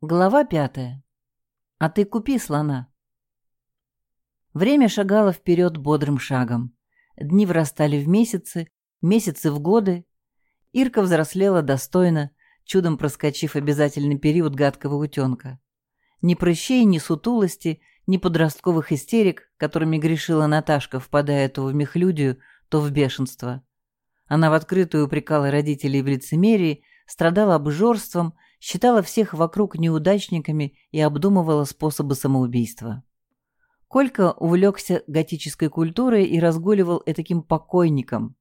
Глава пятая. А ты купи слона. Время шагало вперед бодрым шагом. Дни врастали в месяцы, месяцы в годы. Ирка взрослела достойно, чудом проскочив обязательный период гадкого утенка. Ни прыщей, ни сутулости, ни подростковых истерик, которыми грешила Наташка, впадая то в мехлюдию, то в бешенство. Она в открытую упрекала родителей в лицемерии, страдала обжорством – считала всех вокруг неудачниками и обдумывала способы самоубийства. Колька увлекся готической культурой и разгуливал этаким покойником.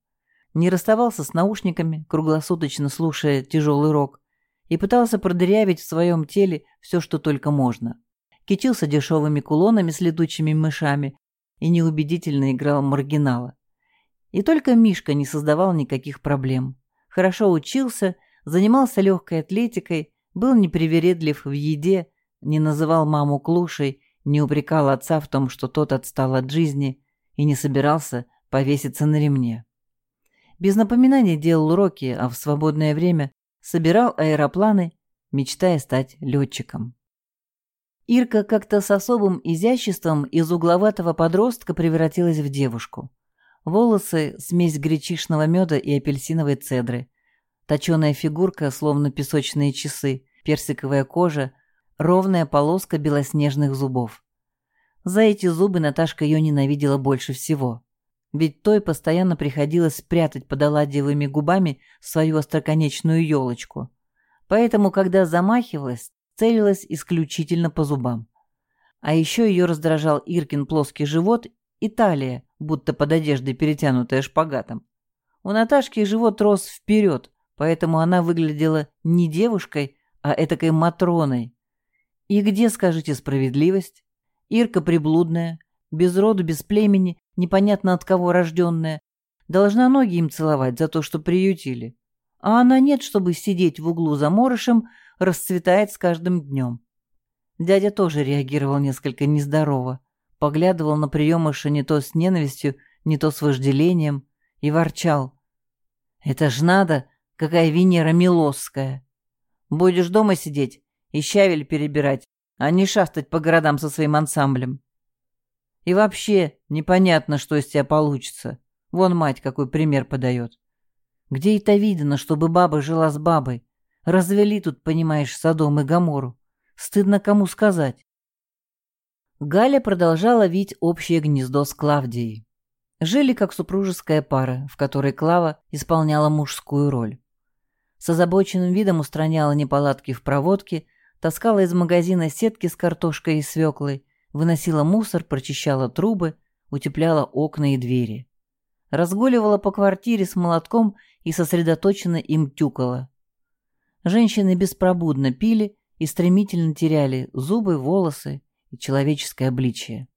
Не расставался с наушниками, круглосуточно слушая тяжелый рок, и пытался продырявить в своем теле все, что только можно. Кичился дешевыми кулонами с летучими мышами и неубедительно играл маргинала. И только Мишка не создавал никаких проблем. Хорошо учился занимался легкой атлетикой, был непривередлив в еде, не называл маму клушей, не упрекал отца в том, что тот отстал от жизни и не собирался повеситься на ремне. Без напоминаний делал уроки, а в свободное время собирал аэропланы, мечтая стать летчиком. Ирка как-то с особым изяществом из угловатого подростка превратилась в девушку. Волосы – смесь гречишного меда и апельсиновой цедры – Точеная фигурка, словно песочные часы, персиковая кожа, ровная полоска белоснежных зубов. За эти зубы Наташка ее ненавидела больше всего. Ведь той постоянно приходилось спрятать под оладьевыми губами свою остроконечную елочку. Поэтому, когда замахивалась, целилась исключительно по зубам. А еще ее раздражал Иркин плоский живот и талия, будто под одеждой перетянутая шпагатом. У Наташки живот рос вперед, поэтому она выглядела не девушкой, а этакой Матроной. И где, скажите, справедливость? Ирка приблудная, без роду, без племени, непонятно от кого рожденная, должна ноги им целовать за то, что приютили. А она нет, чтобы сидеть в углу за морышем, расцветает с каждым днем. Дядя тоже реагировал несколько нездорово, поглядывал на приемыша не то с ненавистью, не то с вожделением и ворчал. «Это ж надо Какая Венера Милосская. Будешь дома сидеть и щавель перебирать, а не шастать по городам со своим ансамблем. И вообще непонятно, что из тебя получится. Вон мать какой пример подает. Где это видно, чтобы баба жила с бабой? Развели тут, понимаешь, Содом и Гамору. Стыдно кому сказать. Галя продолжала вить общее гнездо с Клавдией. Жили как супружеская пара, в которой Клава исполняла мужскую роль. С озабоченным видом устраняла неполадки в проводке, таскала из магазина сетки с картошкой и свеклой, выносила мусор, прочищала трубы, утепляла окна и двери. Разгуливала по квартире с молотком и сосредоточенно им тюкала. Женщины беспробудно пили и стремительно теряли зубы, волосы и человеческое обличие.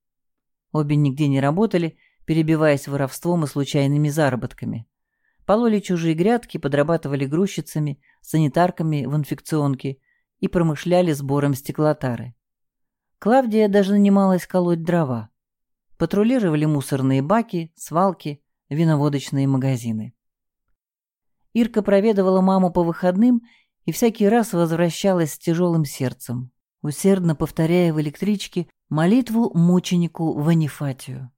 Обе нигде не работали, перебиваясь воровством и случайными заработками. Пололи чужие грядки, подрабатывали грузчицами, санитарками в инфекционке и промышляли сбором стеклотары. Клавдия даже нанималась колоть дрова. Патрулировали мусорные баки, свалки, виноводочные магазины. Ирка проведывала маму по выходным и всякий раз возвращалась с тяжелым сердцем, усердно повторяя в электричке молитву мученику Ванифатию.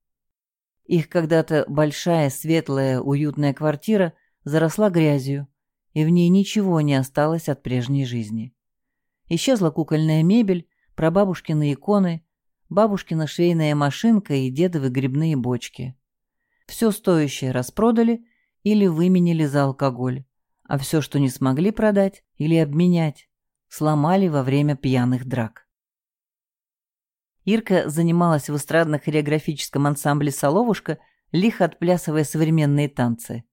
Их когда-то большая, светлая, уютная квартира заросла грязью, и в ней ничего не осталось от прежней жизни. Исчезла кукольная мебель, прабабушкины иконы, бабушкина швейная машинка и дедовы грибные бочки. Все стоящее распродали или выменили за алкоголь, а все, что не смогли продать или обменять, сломали во время пьяных драк. Ирка занималась в эстрадно-хореографическом ансамбле «Соловушка», лихо отплясывая современные танцы.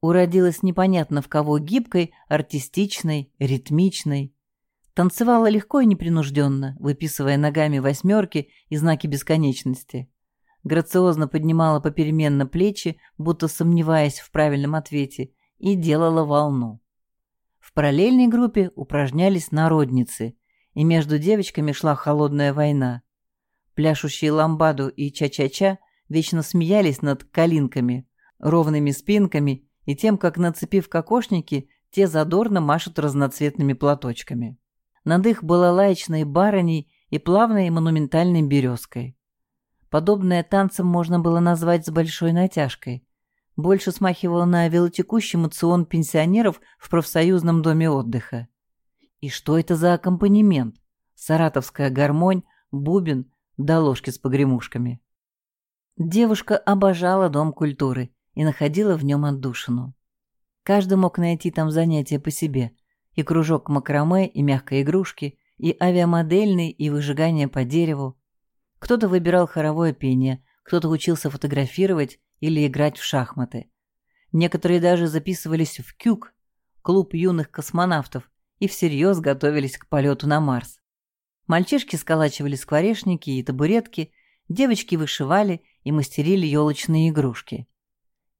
Уродилась непонятно в кого гибкой, артистичной, ритмичной. Танцевала легко и непринужденно, выписывая ногами восьмерки и знаки бесконечности. Грациозно поднимала попеременно плечи, будто сомневаясь в правильном ответе, и делала волну. В параллельной группе упражнялись народницы, и между девочками шла холодная война. Пляшущие ламбаду и ча-ча-ча вечно смеялись над калинками, ровными спинками и тем, как, нацепив кокошники, те задорно машут разноцветными платочками. над их балалаечной барыней и плавной монументальной березкой. Подобное танцем можно было назвать с большой натяжкой. Больше смахивало на велотекущий мацион пенсионеров в профсоюзном доме отдыха. И что это за аккомпанемент? Саратовская гармонь, бубен да ложки с погремушками. Девушка обожала дом культуры и находила в нем отдушину. Каждый мог найти там занятия по себе. И кружок макраме, и мягкой игрушки, и авиамодельный, и выжигание по дереву. Кто-то выбирал хоровое пение, кто-то учился фотографировать или играть в шахматы. Некоторые даже записывались в КЮК, клуб юных космонавтов, и всерьез готовились к полету на Марс. Мальчишки сколачивали скворечники и табуретки, девочки вышивали и мастерили елочные игрушки.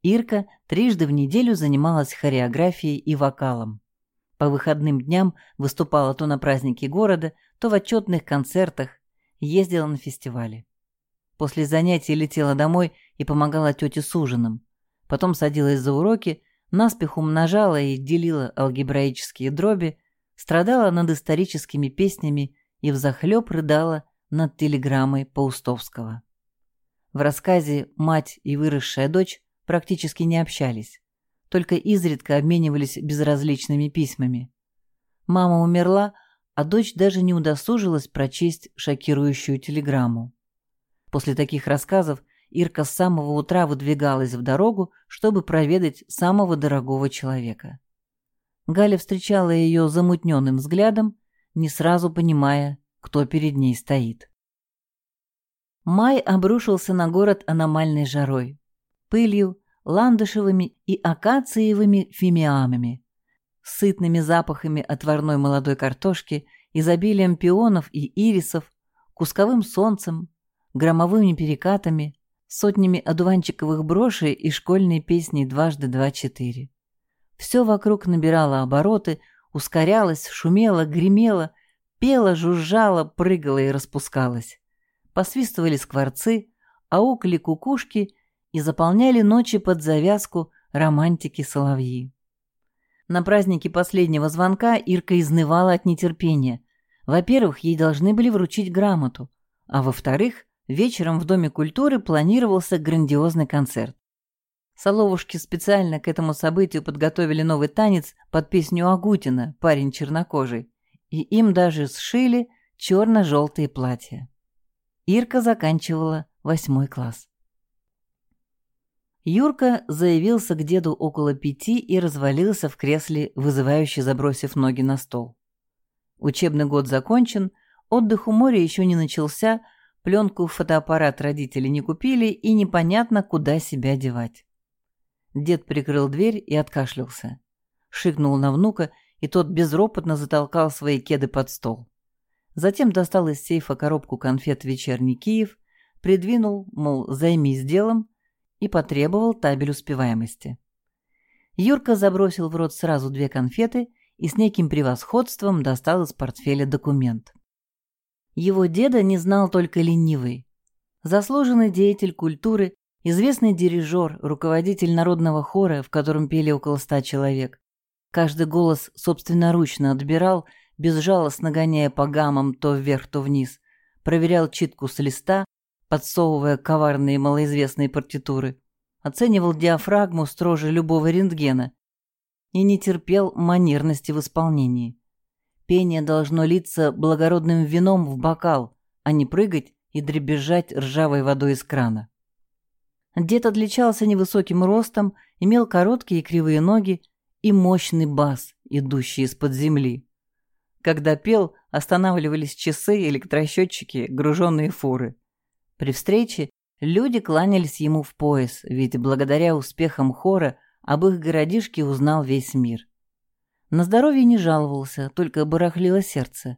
Ирка трижды в неделю занималась хореографией и вокалом. По выходным дням выступала то на празднике города, то в отчетных концертах, ездила на фестивали. После занятий летела домой и помогала тете с ужином. Потом садилась за уроки, наспех умножала и делила алгебраические дроби, страдала над историческими песнями и взахлеб рыдала над телеграммой Паустовского. В рассказе «Мать и выросшая дочь» практически не общались, только изредка обменивались безразличными письмами. Мама умерла, а дочь даже не удосужилась прочесть шокирующую телеграмму. После таких рассказов Ирка с самого утра выдвигалась в дорогу, чтобы проведать самого дорогого человека. Галя встречала ее замутненным взглядом, не сразу понимая, кто перед ней стоит. Май обрушился на город аномальной жарой пылью, ландышевыми и акациевыми фимиамами, сытными запахами отварной молодой картошки, изобилием пионов и ирисов, кусковым солнцем, громовыми перекатами, сотнями одуванчиковых брошей и школьной песней «Дважды два-четыре». Все вокруг набирало обороты, ускорялось, шумело, гремело, пело, жужжало, прыгало и распускалось. Посвистывали скворцы, аукали кукушки и заполняли ночи под завязку романтики-соловьи. На празднике последнего звонка Ирка изнывала от нетерпения. Во-первых, ей должны были вручить грамоту, а во-вторых, вечером в Доме культуры планировался грандиозный концерт. Соловушки специально к этому событию подготовили новый танец под песню Агутина «Парень чернокожий», и им даже сшили черно-желтые платья. Ирка заканчивала восьмой класс. Юрка заявился к деду около пяти и развалился в кресле, вызывающе забросив ноги на стол. Учебный год закончен, отдых у моря еще не начался, пленку в фотоаппарат родители не купили и непонятно, куда себя девать. Дед прикрыл дверь и откашлялся. Шикнул на внука, и тот безропотно затолкал свои кеды под стол. Затем достал из сейфа коробку конфет «Вечерний Киев», придвинул, мол, займись делом, и потребовал табель успеваемости. Юрка забросил в рот сразу две конфеты и с неким превосходством достал из портфеля документ. Его деда не знал только ленивый. Заслуженный деятель культуры, известный дирижер, руководитель народного хора, в котором пели около ста человек. Каждый голос собственноручно отбирал, безжалостно гоняя по гаммам то вверх, то вниз, проверял читку с листа, подсовывая коварные малоизвестные партитуры, оценивал диафрагму строже любого рентгена и не терпел манерности в исполнении. Пение должно литься благородным вином в бокал, а не прыгать и дребезжать ржавой водой из крана. Дед отличался невысоким ростом, имел короткие кривые ноги и мощный бас, идущий из-под земли. Когда пел, останавливались часы, электросчетчики, груженные фуры. При встрече люди кланялись ему в пояс, ведь благодаря успехам хора об их городишке узнал весь мир. На здоровье не жаловался, только барахлило сердце.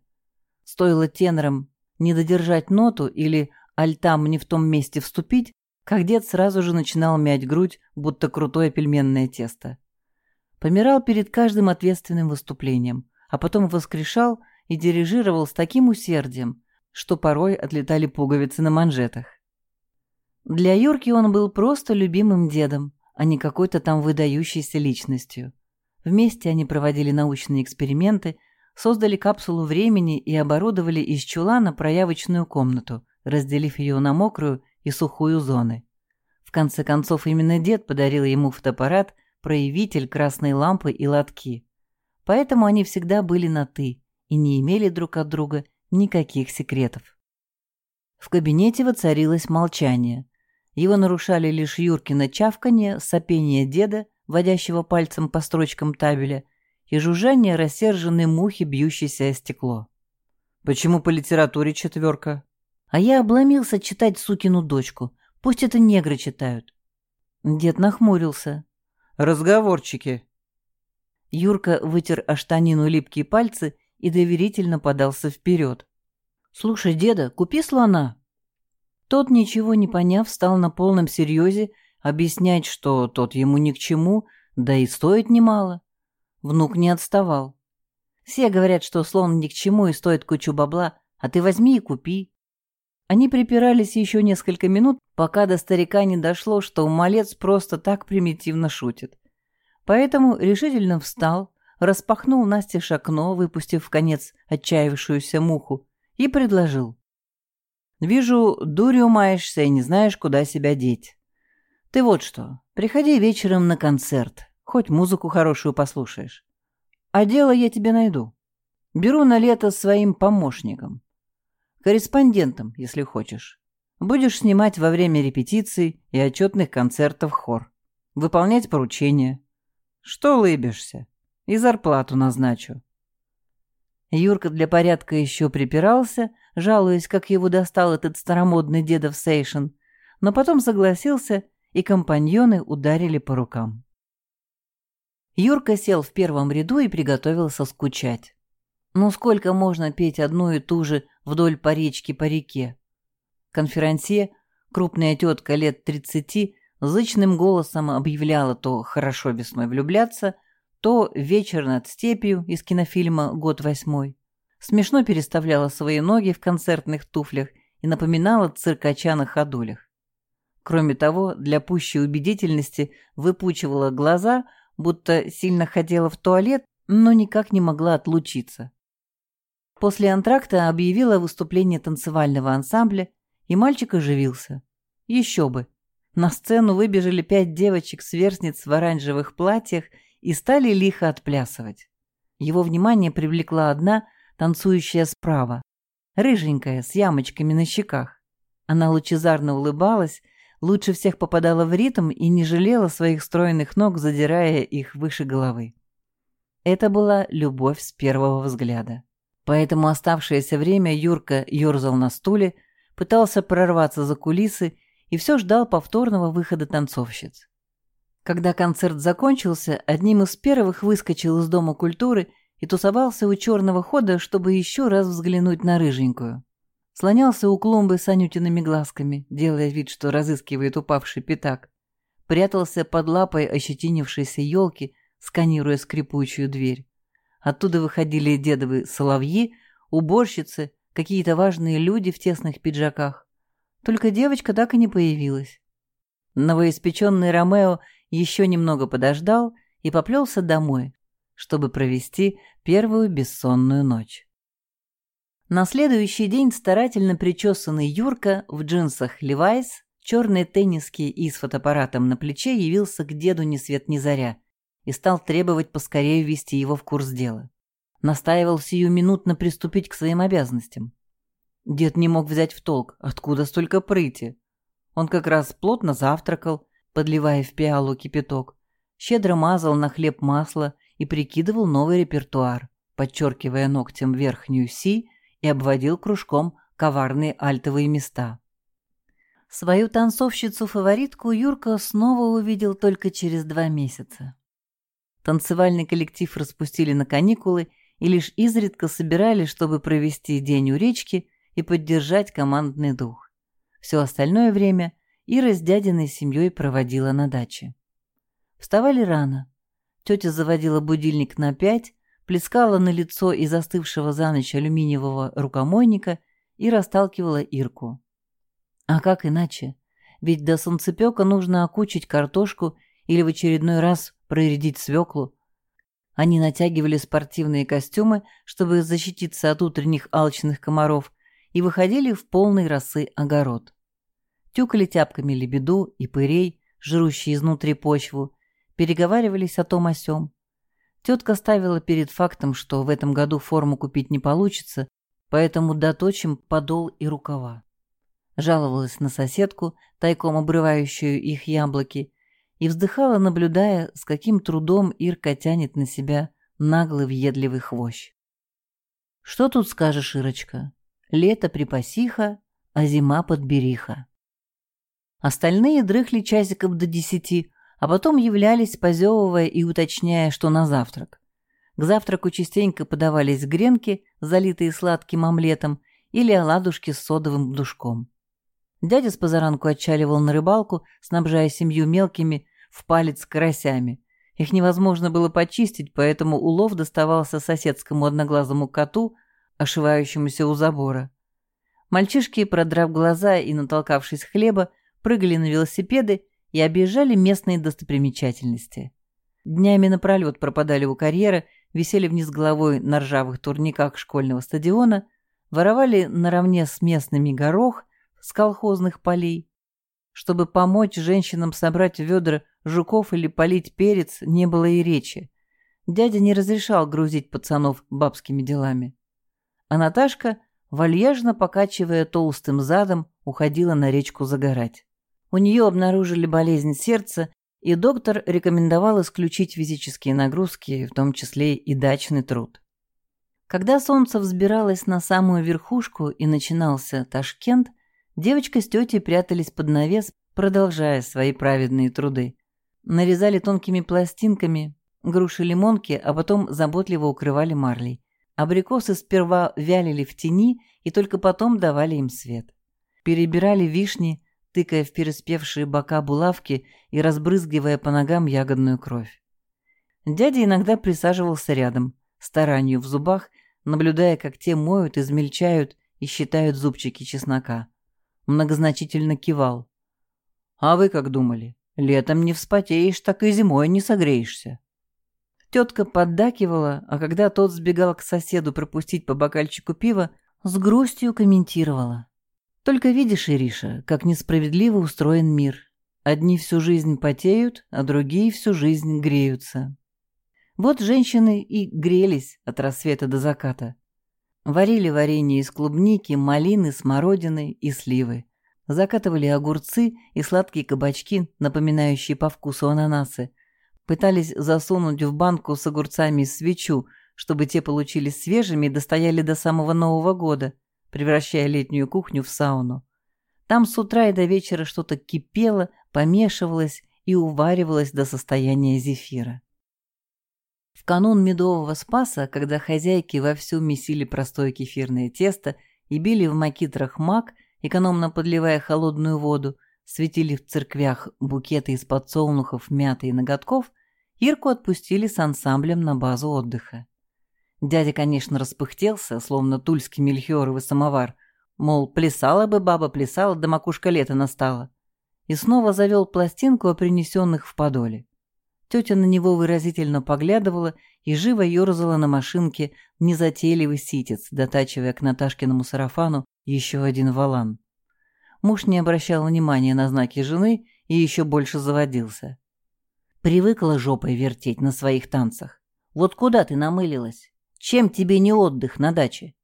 Стоило тенорам не додержать ноту или альтам не в том месте вступить, как дед сразу же начинал мять грудь, будто крутое пельменное тесто. Помирал перед каждым ответственным выступлением, а потом воскрешал и дирижировал с таким усердием, что порой отлетали пуговицы на манжетах. Для Юрки он был просто любимым дедом, а не какой-то там выдающейся личностью. Вместе они проводили научные эксперименты, создали капсулу времени и оборудовали из чулана проявочную комнату, разделив ее на мокрую и сухую зоны. В конце концов, именно дед подарил ему фотоаппарат, проявитель красной лампы и лотки. Поэтому они всегда были на «ты» и не имели друг от друга никаких секретов. В кабинете воцарилось молчание. Его нарушали лишь Юркино чавканье, сопение деда, водящего пальцем по строчкам табеля, и жужжание рассерженной мухи, бьющейся о стекло. «Почему по литературе четверка?» А я обломился читать сукину дочку. Пусть это негры читают. Дед нахмурился. «Разговорчики». Юрка вытер о штанину липкие пальцы и доверительно подался вперед. «Слушай, деда, купи слона». Тот, ничего не поняв, стал на полном серьезе объяснять, что тот ему ни к чему, да и стоит немало. Внук не отставал. Все говорят, что слон ни к чему и стоит кучу бабла, а ты возьми и купи. Они припирались еще несколько минут, пока до старика не дошло, что малец просто так примитивно шутит. Поэтому решительно встал, распахнул Насте окно, выпустив в конец отчаявшуюся муху, и предложил. «Вижу, дурью маешься и не знаешь, куда себя деть. Ты вот что, приходи вечером на концерт, Хоть музыку хорошую послушаешь. А дело я тебе найду. Беру на лето своим помощником. Корреспондентом, если хочешь. Будешь снимать во время репетиций и отчетных концертов хор. Выполнять поручения. Что лыбишься? И зарплату назначу. Юрка для порядка еще припирался, жалуясь, как его достал этот старомодный дедов сейшен, но потом согласился, и компаньоны ударили по рукам. Юрка сел в первом ряду и приготовился скучать. Ну сколько можно петь одну и ту же вдоль по речке по реке? Конферансье, крупная тетка лет тридцати, зычным голосом объявляла то «хорошо весной влюбляться», то «вечер над степью» из кинофильма «Год восьмой». Смешно переставляла свои ноги в концертных туфлях и напоминала циркача на ходулях. Кроме того, для пущей убедительности выпучивала глаза – будто сильно хотела в туалет, но никак не могла отлучиться. После антракта объявила выступление танцевального ансамбля, и мальчик оживился. Еще бы. На сцену выбежали пять девочек-сверстниц в оранжевых платьях и стали лихо отплясывать. Его внимание привлекла одна, танцующая справа, рыженькая, с ямочками на щеках. Она лучезарно улыбалась, лучше всех попадала в ритм и не жалела своих стройных ног, задирая их выше головы. Это была любовь с первого взгляда. Поэтому оставшееся время Юрка ерзал на стуле, пытался прорваться за кулисы и все ждал повторного выхода танцовщиц. Когда концерт закончился, одним из первых выскочил из Дома культуры и тусовался у черного хода, чтобы еще раз взглянуть на рыженькую. Слонялся у клумбы с анютиными глазками, делая вид, что разыскивает упавший пятак. Прятался под лапой ощетинившейся елки, сканируя скрипучую дверь. Оттуда выходили дедовы соловьи, уборщицы, какие-то важные люди в тесных пиджаках. Только девочка так и не появилась. Новоиспеченный Ромео еще немного подождал и поплелся домой, чтобы провести первую бессонную ночь. На следующий день старательно причесанный Юрка в джинсах Левайс, черные тенниски и с фотоаппаратом на плече явился к деду ни свет ни заря и стал требовать поскорее ввести его в курс дела. Настаивал сиюминутно приступить к своим обязанностям. Дед не мог взять в толк, откуда столько прыти. Он как раз плотно завтракал, подливая в пиалу кипяток, щедро мазал на хлеб масло и прикидывал новый репертуар, подчеркивая ногтем верхнюю «си» и обводил кружком коварные альтовые места. Свою танцовщицу-фаворитку Юрка снова увидел только через два месяца. Танцевальный коллектив распустили на каникулы и лишь изредка собирали, чтобы провести день у речки и поддержать командный дух. Все остальное время Ира с дядиной семьей проводила на даче. Вставали рано. Тетя заводила будильник на пять, плескала на лицо из застывшего за ночь алюминиевого рукомойника и расталкивала Ирку. А как иначе? Ведь до солнцепека нужно окучить картошку или в очередной раз проредить свеклу. Они натягивали спортивные костюмы, чтобы защититься от утренних алчных комаров, и выходили в полный росы огород. Тюкали тяпками лебеду и пырей, жрущие изнутри почву, переговаривались о том о сём. Тетка ставила перед фактом, что в этом году форму купить не получится, поэтому доточим подол и рукава. Жаловалась на соседку, тайком обрывающую их яблоки, и вздыхала, наблюдая, с каким трудом Ирка тянет на себя наглый въедливый хвощ. Что тут скажешь, Ирочка? Лето припасиха, а зима подбериха. Остальные дрыхли часиков до десяти, а потом являлись, позевывая и уточняя, что на завтрак. К завтраку частенько подавались гренки, залитые сладким омлетом, или оладушки с содовым душком. Дядя с позаранку отчаливал на рыбалку, снабжая семью мелкими в палец карасями. Их невозможно было почистить, поэтому улов доставался соседскому одноглазому коту, ошивающемуся у забора. Мальчишки, продрав глаза и натолкавшись хлеба, прыгали на велосипеды и объезжали местные достопримечательности. Днями напролет пропадали у карьера, висели вниз головой на ржавых турниках школьного стадиона, воровали наравне с местными горох с колхозных полей. Чтобы помочь женщинам собрать ведра жуков или полить перец, не было и речи. Дядя не разрешал грузить пацанов бабскими делами. А Наташка, вальяжно покачивая толстым задом, уходила на речку загорать. У нее обнаружили болезнь сердца, и доктор рекомендовал исключить физические нагрузки, в том числе и дачный труд. Когда солнце взбиралось на самую верхушку и начинался Ташкент, девочка с тетей прятались под навес, продолжая свои праведные труды. Нарезали тонкими пластинками груши-лимонки, а потом заботливо укрывали марлей. Абрикосы сперва вялили в тени и только потом давали им свет. Перебирали вишни, тыкая в переспевшие бока булавки и разбрызгивая по ногам ягодную кровь. Дядя иногда присаживался рядом, старанию в зубах, наблюдая, как те моют, измельчают и считают зубчики чеснока. Многозначительно кивал. «А вы как думали? Летом не вспотеешь, так и зимой не согреешься». Тетка поддакивала, а когда тот сбегал к соседу пропустить по бокальчику пива, с грустью комментировала. Только видишь, Ириша, как несправедливо устроен мир. Одни всю жизнь потеют, а другие всю жизнь греются. Вот женщины и грелись от рассвета до заката. Варили варенье из клубники, малины, смородины и сливы. Закатывали огурцы и сладкие кабачки, напоминающие по вкусу ананасы. Пытались засунуть в банку с огурцами свечу, чтобы те получились свежими и достояли до самого Нового года – превращая летнюю кухню в сауну. Там с утра и до вечера что-то кипело, помешивалось и уваривалось до состояния зефира. В канун медового спаса, когда хозяйки вовсю месили простое кефирное тесто и били в макитрах мак, экономно подливая холодную воду, светили в церквях букеты из подсолнухов, мяты и ноготков, Ирку отпустили с ансамблем на базу отдыха. Дядя, конечно, распыхтелся, словно тульский мельхиоровый самовар. Мол, плясала бы баба, плясала, да макушка лета настала. И снова завел пластинку о принесенных в подоле. Тетя на него выразительно поглядывала и живо ерзала на машинке незатейливый ситец, дотачивая к Наташкиному сарафану еще один валан. Муж не обращал внимания на знаки жены и еще больше заводился. Привыкла жопой вертеть на своих танцах. Вот куда ты намылилась? Чем тебе не отдых на даче?»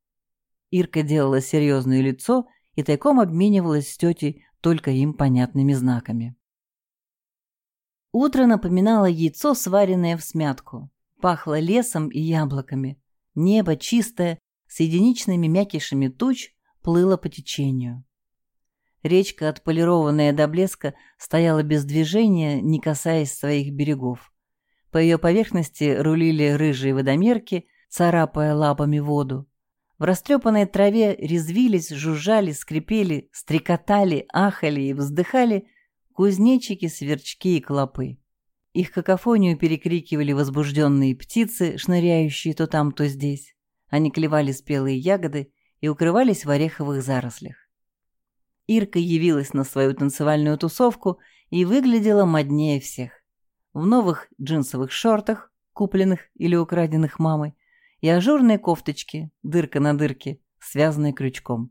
Ирка делала серьезное лицо и тайком обменивалась с тетей только им понятными знаками. Утро напоминало яйцо, сваренное в смятку. Пахло лесом и яблоками. Небо чистое, с единичными мякишами туч, плыло по течению. Речка, отполированная до блеска, стояла без движения, не касаясь своих берегов. По ее поверхности рулили рыжие водомерки, царапая лапами воду. В растрепанной траве резвились, жужжали, скрипели, стрекотали, ахали и вздыхали кузнечики, сверчки и клопы. Их какофонию перекрикивали возбужденные птицы, шныряющие то там, то здесь. Они клевали спелые ягоды и укрывались в ореховых зарослях. Ирка явилась на свою танцевальную тусовку и выглядела моднее всех. В новых джинсовых шортах, купленных или украденных мамой, и ажурные кофточки, дырка на дырке, связанные крючком.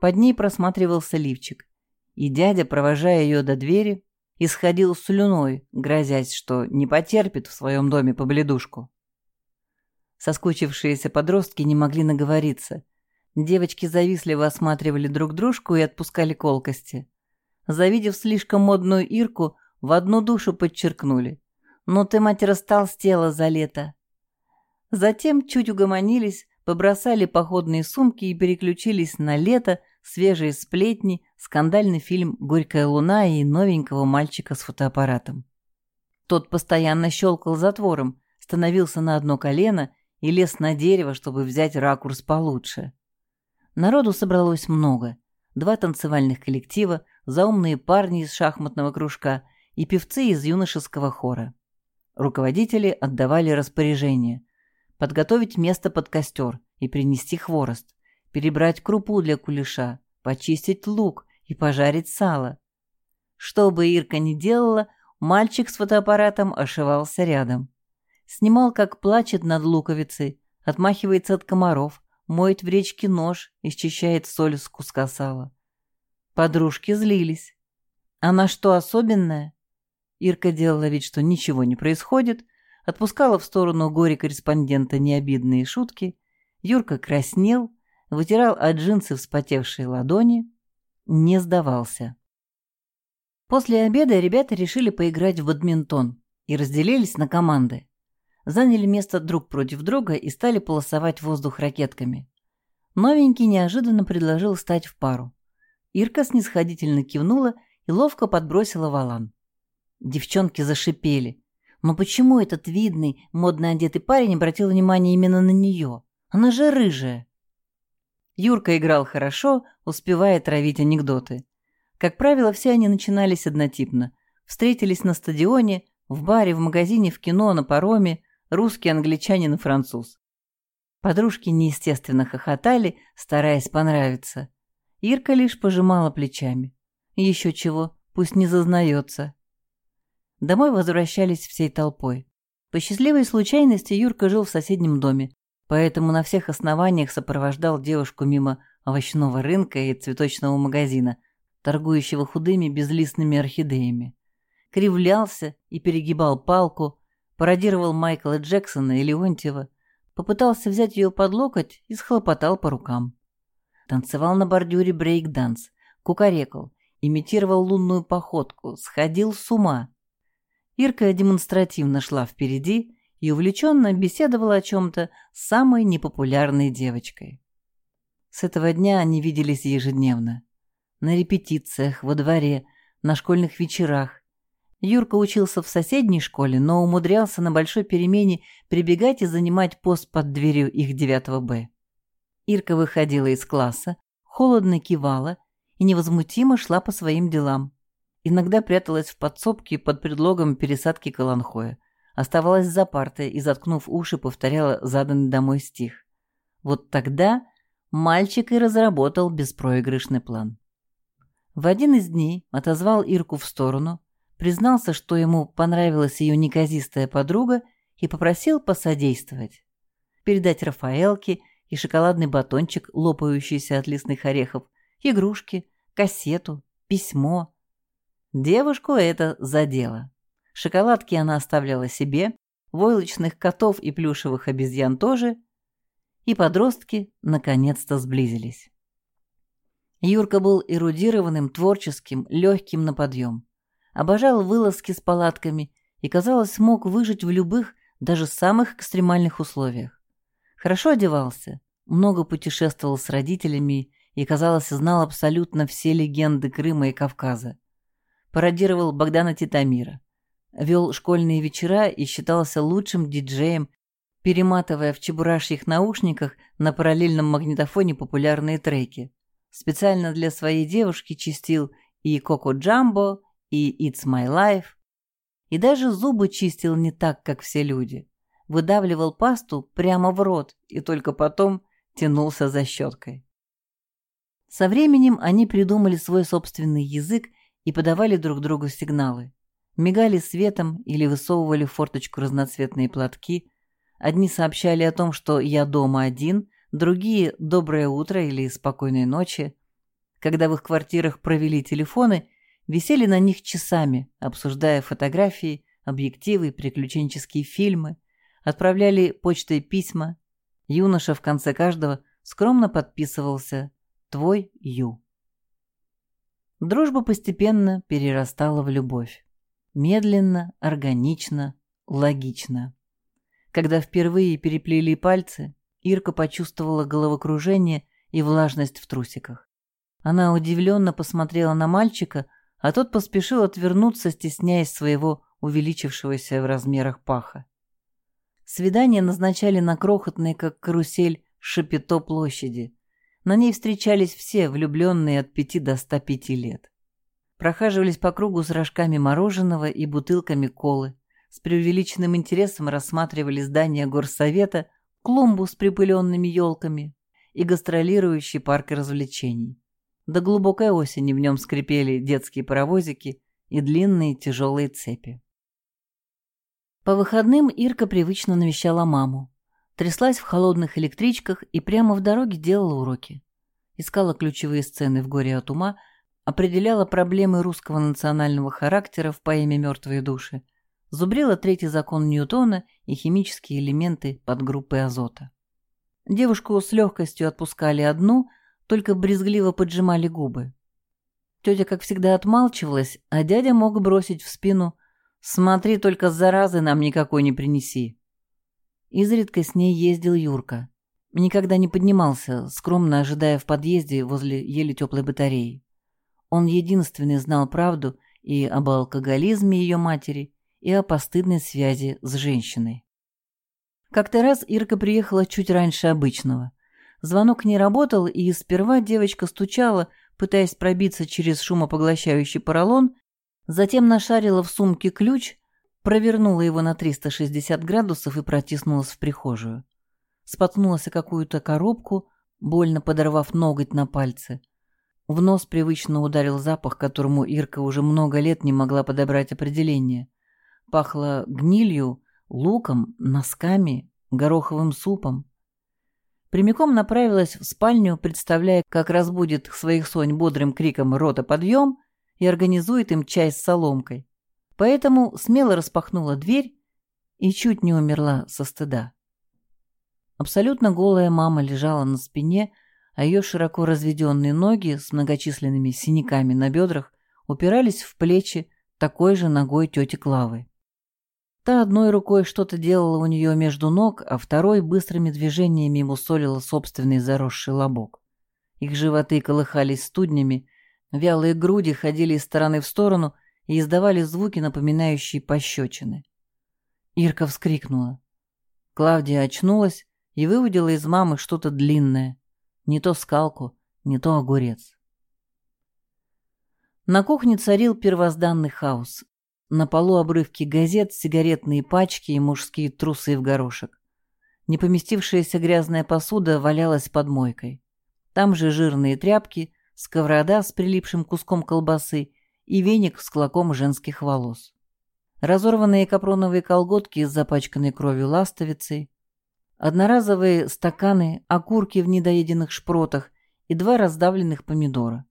Под ней просматривался лифчик, и дядя, провожая ее до двери, исходил слюной, грозясь, что не потерпит в своем доме побледушку. Соскучившиеся подростки не могли наговориться. Девочки завистливо осматривали друг дружку и отпускали колкости. Завидев слишком модную Ирку, в одну душу подчеркнули. «Ну ты, мать, растолстела за лето!» Затем чуть угомонились, побросали походные сумки и переключились на лето, свежие сплетни, скандальный фильм «Горькая луна» и новенького мальчика с фотоаппаратом. Тот постоянно щелкал затвором, становился на одно колено и лез на дерево, чтобы взять ракурс получше. Народу собралось много. Два танцевальных коллектива, заумные парни из шахматного кружка и певцы из юношеского хора. Руководители отдавали распоряжение подготовить место под костер и принести хворост, перебрать крупу для кулеша, почистить лук и пожарить сало. Что бы Ирка ни делала, мальчик с фотоаппаратом ошивался рядом. Снимал, как плачет над луковицей, отмахивается от комаров, моет в речке нож и счищает соль с куска сала. Подружки злились. А на что особенное? Ирка делала вид, что ничего не происходит, отпускала в сторону горе-корреспондента необидные шутки, Юрка краснел, вытирал от джинсы вспотевшие ладони, не сдавался. После обеда ребята решили поиграть в бадминтон и разделились на команды заняли место друг против друга и стали полосовать воздух ракетками. Новенький неожиданно предложил стать в пару. Ирка снисходительно кивнула и ловко подбросила валан. Девчонки зашипели. Но почему этот видный, модно одетый парень обратил внимание именно на нее? Она же рыжая. Юрка играл хорошо, успевая травить анекдоты. Как правило, все они начинались однотипно. Встретились на стадионе, в баре, в магазине, в кино, на пароме, русский, англичанин и француз. Подружки неестественно хохотали, стараясь понравиться. Ирка лишь пожимала плечами. Еще чего, пусть не зазнается. Домой возвращались всей толпой. По счастливой случайности Юрка жил в соседнем доме, поэтому на всех основаниях сопровождал девушку мимо овощного рынка и цветочного магазина, торгующего худыми безлистными орхидеями. Кривлялся и перегибал палку, пародировал Майкла Джексона и Леонтьева, попытался взять ее под локоть и схлопотал по рукам. Танцевал на бордюре брейк-данс, кукарекал, имитировал лунную походку, сходил с ума. Ирка демонстративно шла впереди и увлеченно беседовала о чем-то с самой непопулярной девочкой. С этого дня они виделись ежедневно. На репетициях, во дворе, на школьных вечерах, Юрка учился в соседней школе, но умудрялся на большой перемене прибегать и занимать пост под дверью их 9 Б. Ирка выходила из класса, холодно кивала и невозмутимо шла по своим делам. Иногда пряталась в подсобке под предлогом пересадки каланхоя. Оставалась за партой и, заткнув уши, повторяла заданный домой стих. Вот тогда мальчик и разработал беспроигрышный план. В один из дней отозвал Ирку в сторону, признался, что ему понравилась ее неказистая подруга и попросил посодействовать. Передать Рафаэлке и шоколадный батончик, лопающийся от лесных орехов, игрушки, кассету, письмо. Девушку это задело. Шоколадки она оставляла себе, войлочных котов и плюшевых обезьян тоже, и подростки наконец-то сблизились. Юрка был эрудированным, творческим, легким на подъем обожал вылазки с палатками и, казалось, мог выжить в любых, даже самых экстремальных условиях. Хорошо одевался, много путешествовал с родителями и, казалось, знал абсолютно все легенды Крыма и Кавказа. Пародировал Богдана Титамира. Вел школьные вечера и считался лучшим диджеем, перематывая в чебурашьих наушниках на параллельном магнитофоне популярные треки. Специально для своей девушки чистил и Коко Джамбо, и It's My Life, и даже зубы чистил не так, как все люди. Выдавливал пасту прямо в рот и только потом тянулся за щеткой. Со временем они придумали свой собственный язык и подавали друг другу сигналы. Мигали светом или высовывали в форточку разноцветные платки. Одни сообщали о том, что я дома один, другие – доброе утро или спокойной ночи. Когда в их квартирах провели телефоны, висели на них часами, обсуждая фотографии, объективы, приключенческие фильмы, отправляли почтой письма. Юноша в конце каждого скромно подписывался «Твой Ю». Дружба постепенно перерастала в любовь. Медленно, органично, логично. Когда впервые переплели пальцы, Ирка почувствовала головокружение и влажность в трусиках. Она удивленно посмотрела на мальчика, а тот поспешил отвернуться, стесняясь своего увеличившегося в размерах паха. Свидания назначали на крохотной, как карусель, шапито площади. На ней встречались все, влюбленные от пяти до ста пяти лет. Прохаживались по кругу с рожками мороженого и бутылками колы. С преувеличенным интересом рассматривали здание горсовета, клумбу с припыленными елками и гастролирующий парк развлечений. До глубокой осени в нем скрипели детские паровозики и длинные тяжелые цепи. По выходным Ирка привычно навещала маму. Тряслась в холодных электричках и прямо в дороге делала уроки. Искала ключевые сцены в «Горе от ума», определяла проблемы русского национального характера в поэме «Мертвые души», зубрила третий закон Ньютона и химические элементы подгруппы азота. Девушку с легкостью отпускали одну, только брезгливо поджимали губы. Тетя, как всегда, отмалчивалась, а дядя мог бросить в спину «Смотри, только заразы нам никакой не принеси». Изредка с ней ездил Юрка. Никогда не поднимался, скромно ожидая в подъезде возле еле теплой батареи. Он единственный знал правду и об алкоголизме ее матери, и о постыдной связи с женщиной. Как-то раз Ирка приехала чуть раньше обычного. Звонок не работал, и сперва девочка стучала, пытаясь пробиться через шумопоглощающий поролон, Затем нашарила в сумке ключ, провернула его на 360 градусов и протиснулась в прихожую. Споткнулась о какую-то коробку, больно подорвав ноготь на пальце. В нос привычно ударил запах, которому Ирка уже много лет не могла подобрать определение. Пахло гнилью, луком, носками, гороховым супом. Прямиком направилась в спальню, представляя, как разбудит своих сонь бодрым криком «Рота, подъем!» и организует им чай с соломкой. Поэтому смело распахнула дверь и чуть не умерла со стыда. Абсолютно голая мама лежала на спине, а ее широко разведенные ноги с многочисленными синяками на бедрах упирались в плечи такой же ногой тети Клавы. Та одной рукой что-то делала у нее между ног, а второй быстрыми движениями мусолила собственный заросший лобок. Их животы колыхались студнями, Вялые груди ходили из стороны в сторону и издавали звуки, напоминающие пощечины. Ирка вскрикнула. Клавдия очнулась и выудила из мамы что-то длинное. Не то скалку, не то огурец. На кухне царил первозданный хаос. На полу обрывки газет, сигаретные пачки и мужские трусы в горошек. Непоместившаяся грязная посуда валялась под мойкой. Там же жирные тряпки, сковорода с прилипшим куском колбасы и веник с клоком женских волос. Разорванные капроновые колготки с запачканной кровью ластовицей, одноразовые стаканы, окурки в недоеденных шпротах и два раздавленных помидора.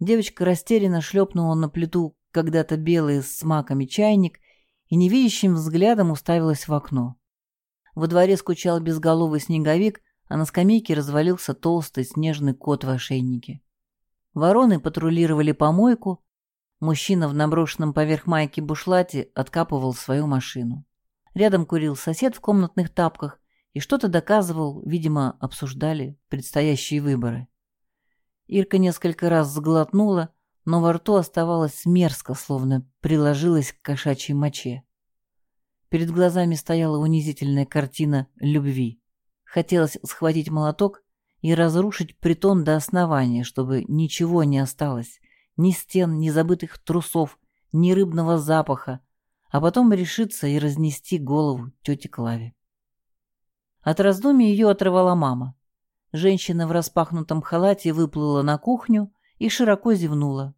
Девочка растерянно шлепнула на плиту когда-то белый с маками чайник и невидящим взглядом уставилась в окно. Во дворе скучал безголовый снеговик, а на скамейке развалился толстый снежный кот в ошейнике. Вороны патрулировали помойку, мужчина в наброшенном поверх майки бушлате откапывал свою машину. Рядом курил сосед в комнатных тапках и что-то доказывал, видимо, обсуждали предстоящие выборы. Ирка несколько раз сглотнула, но во рту оставалось мерзко, словно приложилась к кошачьей моче. Перед глазами стояла унизительная картина любви. Хотелось схватить молоток и разрушить притон до основания, чтобы ничего не осталось. Ни стен, ни забытых трусов, ни рыбного запаха, а потом решиться и разнести голову тете Клаве. От раздумий ее оторвала мама. Женщина в распахнутом халате выплыла на кухню и широко зевнула.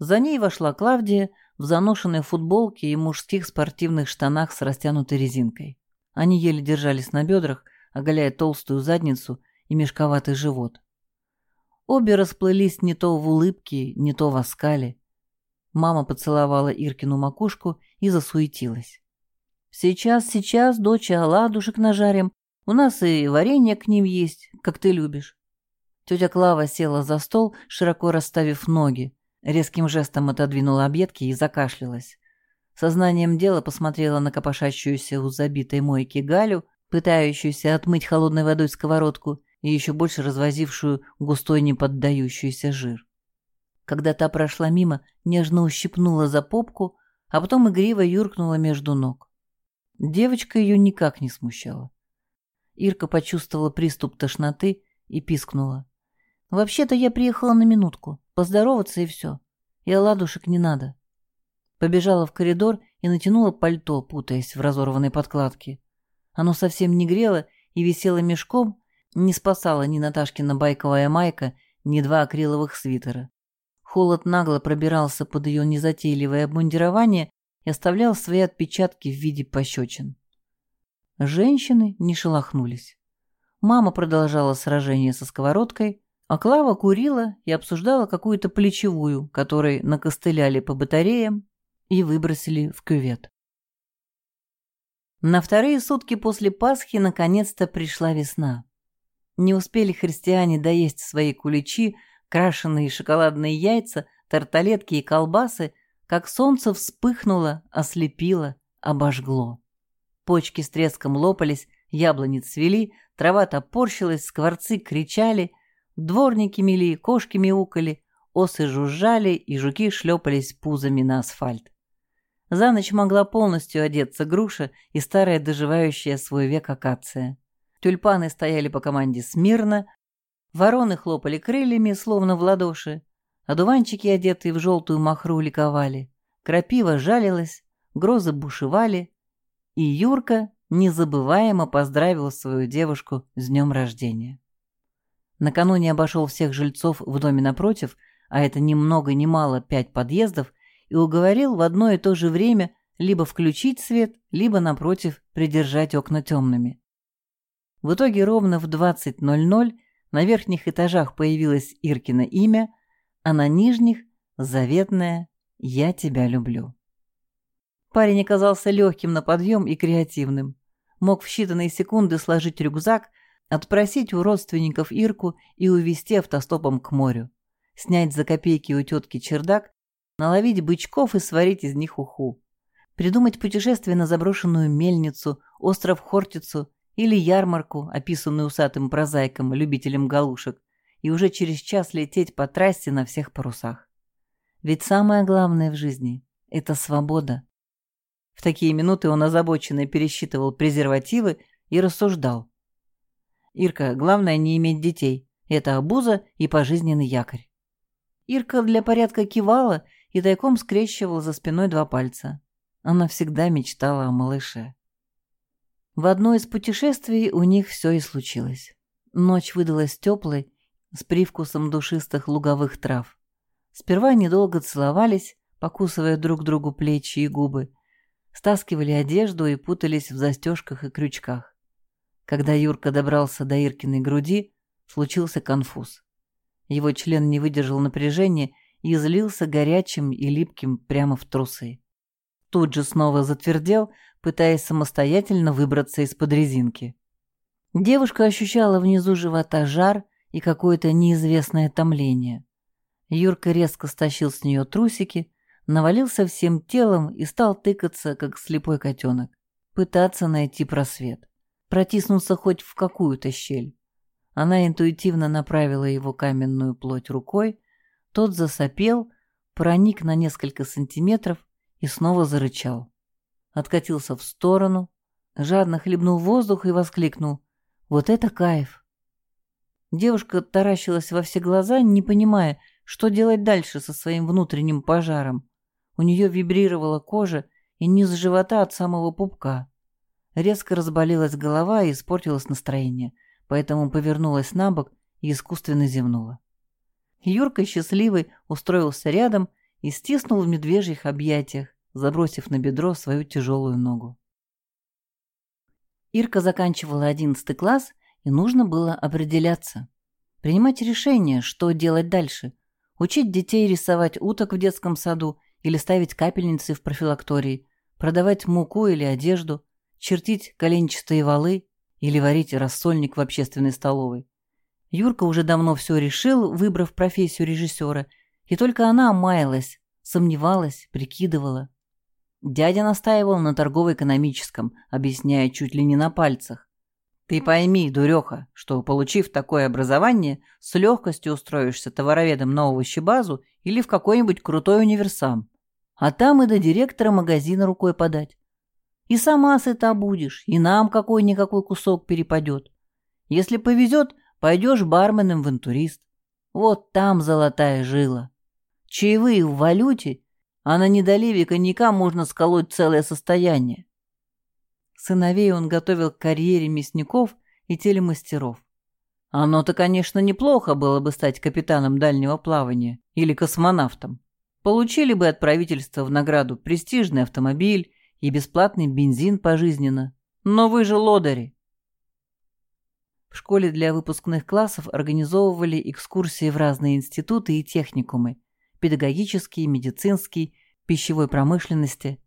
За ней вошла Клавдия, в заношенной футболке и мужских спортивных штанах с растянутой резинкой. Они еле держались на бедрах, оголяя толстую задницу и мешковатый живот. Обе расплылись не то в улыбке, не то в оскале. Мама поцеловала Иркину макушку и засуетилась. «Сейчас, сейчас, доча, оладушек нажарим. У нас и варенье к ним есть, как ты любишь». Тетя Клава села за стол, широко расставив ноги, резким жестом отодвинула объедки и закашлялась. Сознанием дела посмотрела на копошащуюся у забитой мойки Галю, пытающуюся отмыть холодной водой сковородку и еще больше развозившую густой неподдающийся жир. Когда та прошла мимо, нежно ущипнула за попку, а потом игриво юркнула между ног. Девочка ее никак не смущала. Ирка почувствовала приступ тошноты и пискнула. «Вообще-то я приехала на минутку. Поздороваться и все. И оладушек не надо». Побежала в коридор и натянула пальто, путаясь в разорванной подкладке. Оно совсем не грело и висело мешком, не спасала ни Наташкина байковая майка, ни два акриловых свитера. Холод нагло пробирался под ее незатейливое обмундирование и оставлял свои отпечатки в виде пощечин. Женщины не шелохнулись. Мама продолжала сражение со сковородкой, а Клава курила и обсуждала какую-то плечевую, которой накостыляли по батареям и выбросили в кювет. На вторые сутки после Пасхи наконец-то пришла весна. Не успели христиане доесть свои куличи, крашеные шоколадные яйца, тарталетки и колбасы, как солнце вспыхнуло, ослепило, обожгло. Почки с треском лопались, яблони цвели, трава топорщилась, скворцы кричали, дворники мели, кошки мяукали, осы жужжали и жуки шлепались пузами на асфальт. За ночь могла полностью одеться груша и старая доживающая свой век акация. Тюльпаны стояли по команде смирно, вороны хлопали крыльями, словно в ладоши, одуванчики, одетые в желтую махру, ликовали, крапива жалилась, грозы бушевали, и Юрка незабываемо поздравил свою девушку с днем рождения. Накануне обошел всех жильцов в доме напротив, а это ни много ни мало пять подъездов, и уговорил в одно и то же время либо включить свет, либо, напротив, придержать окна темными. В итоге ровно в 20.00 на верхних этажах появилось Иркино имя, а на нижних — заветное «Я тебя люблю». Парень оказался легким на подъем и креативным. Мог в считанные секунды сложить рюкзак, отпросить у родственников Ирку и увезти автостопом к морю. Снять за копейки у тетки чердак наловить бычков и сварить из них уху. Придумать путешествие на заброшенную мельницу, остров Хортицу или ярмарку, описанную усатым прозаиком, любителем галушек, и уже через час лететь по трассе на всех парусах. Ведь самое главное в жизни – это свобода. В такие минуты он озабоченно пересчитывал презервативы и рассуждал. «Ирка, главное не иметь детей. Это обуза и пожизненный якорь». Ирка для порядка кивала и тайком скрещивала за спиной два пальца. Она всегда мечтала о малыше. В одно из путешествий у них все и случилось. Ночь выдалась теплой, с привкусом душистых луговых трав. Сперва недолго целовались, покусывая друг другу плечи и губы, стаскивали одежду и путались в застежках и крючках. Когда Юрка добрался до Иркиной груди, случился конфуз. Его член не выдержал напряжения и излился горячим и липким прямо в трусы. Тут же снова затвердел, пытаясь самостоятельно выбраться из-под резинки. Девушка ощущала внизу живота жар и какое-то неизвестное томление. Юрка резко стащил с нее трусики, навалился всем телом и стал тыкаться, как слепой котенок, пытаться найти просвет, протиснуться хоть в какую-то щель. Она интуитивно направила его каменную плоть рукой, тот засопел, проник на несколько сантиметров и снова зарычал. Откатился в сторону, жадно хлебнул воздух и воскликнул. «Вот это кайф!» Девушка таращилась во все глаза, не понимая, что делать дальше со своим внутренним пожаром. У нее вибрировала кожа и низ живота от самого пупка. Резко разболелась голова и испортилось настроение, поэтому повернулась на бок и искусственно зевнула. Юрка, счастливый, устроился рядом и стиснул в медвежьих объятиях, забросив на бедро свою тяжелую ногу. Ирка заканчивала одиннадцатый класс, и нужно было определяться. Принимать решение, что делать дальше. Учить детей рисовать уток в детском саду или ставить капельницы в профилактории, продавать муку или одежду, чертить коленчатые валы или варить рассольник в общественной столовой. Юрка уже давно все решил, выбрав профессию режиссера, и только она маялась, сомневалась, прикидывала. Дядя настаивал на торгово-экономическом, объясняя чуть ли не на пальцах. «Ты пойми, дуреха, что, получив такое образование, с легкостью устроишься товароведом на овощебазу или в какой-нибудь крутой универсам. А там и до директора магазина рукой подать. И сама сыта будешь, и нам какой-никакой кусок перепадет. Если повезет, пойдешь барменом-вентурист. Вот там золотая жила. Чаевые в валюте, а на недоливе коньяка можно сколоть целое состояние. Сыновей он готовил к карьере мясников и телемастеров. Оно-то, конечно, неплохо было бы стать капитаном дальнего плавания или космонавтом. Получили бы от правительства в награду престижный автомобиль и бесплатный бензин пожизненно. Но вы же лодыри. В школе для выпускных классов организовывали экскурсии в разные институты и техникумы – педагогический, медицинский, пищевой промышленности.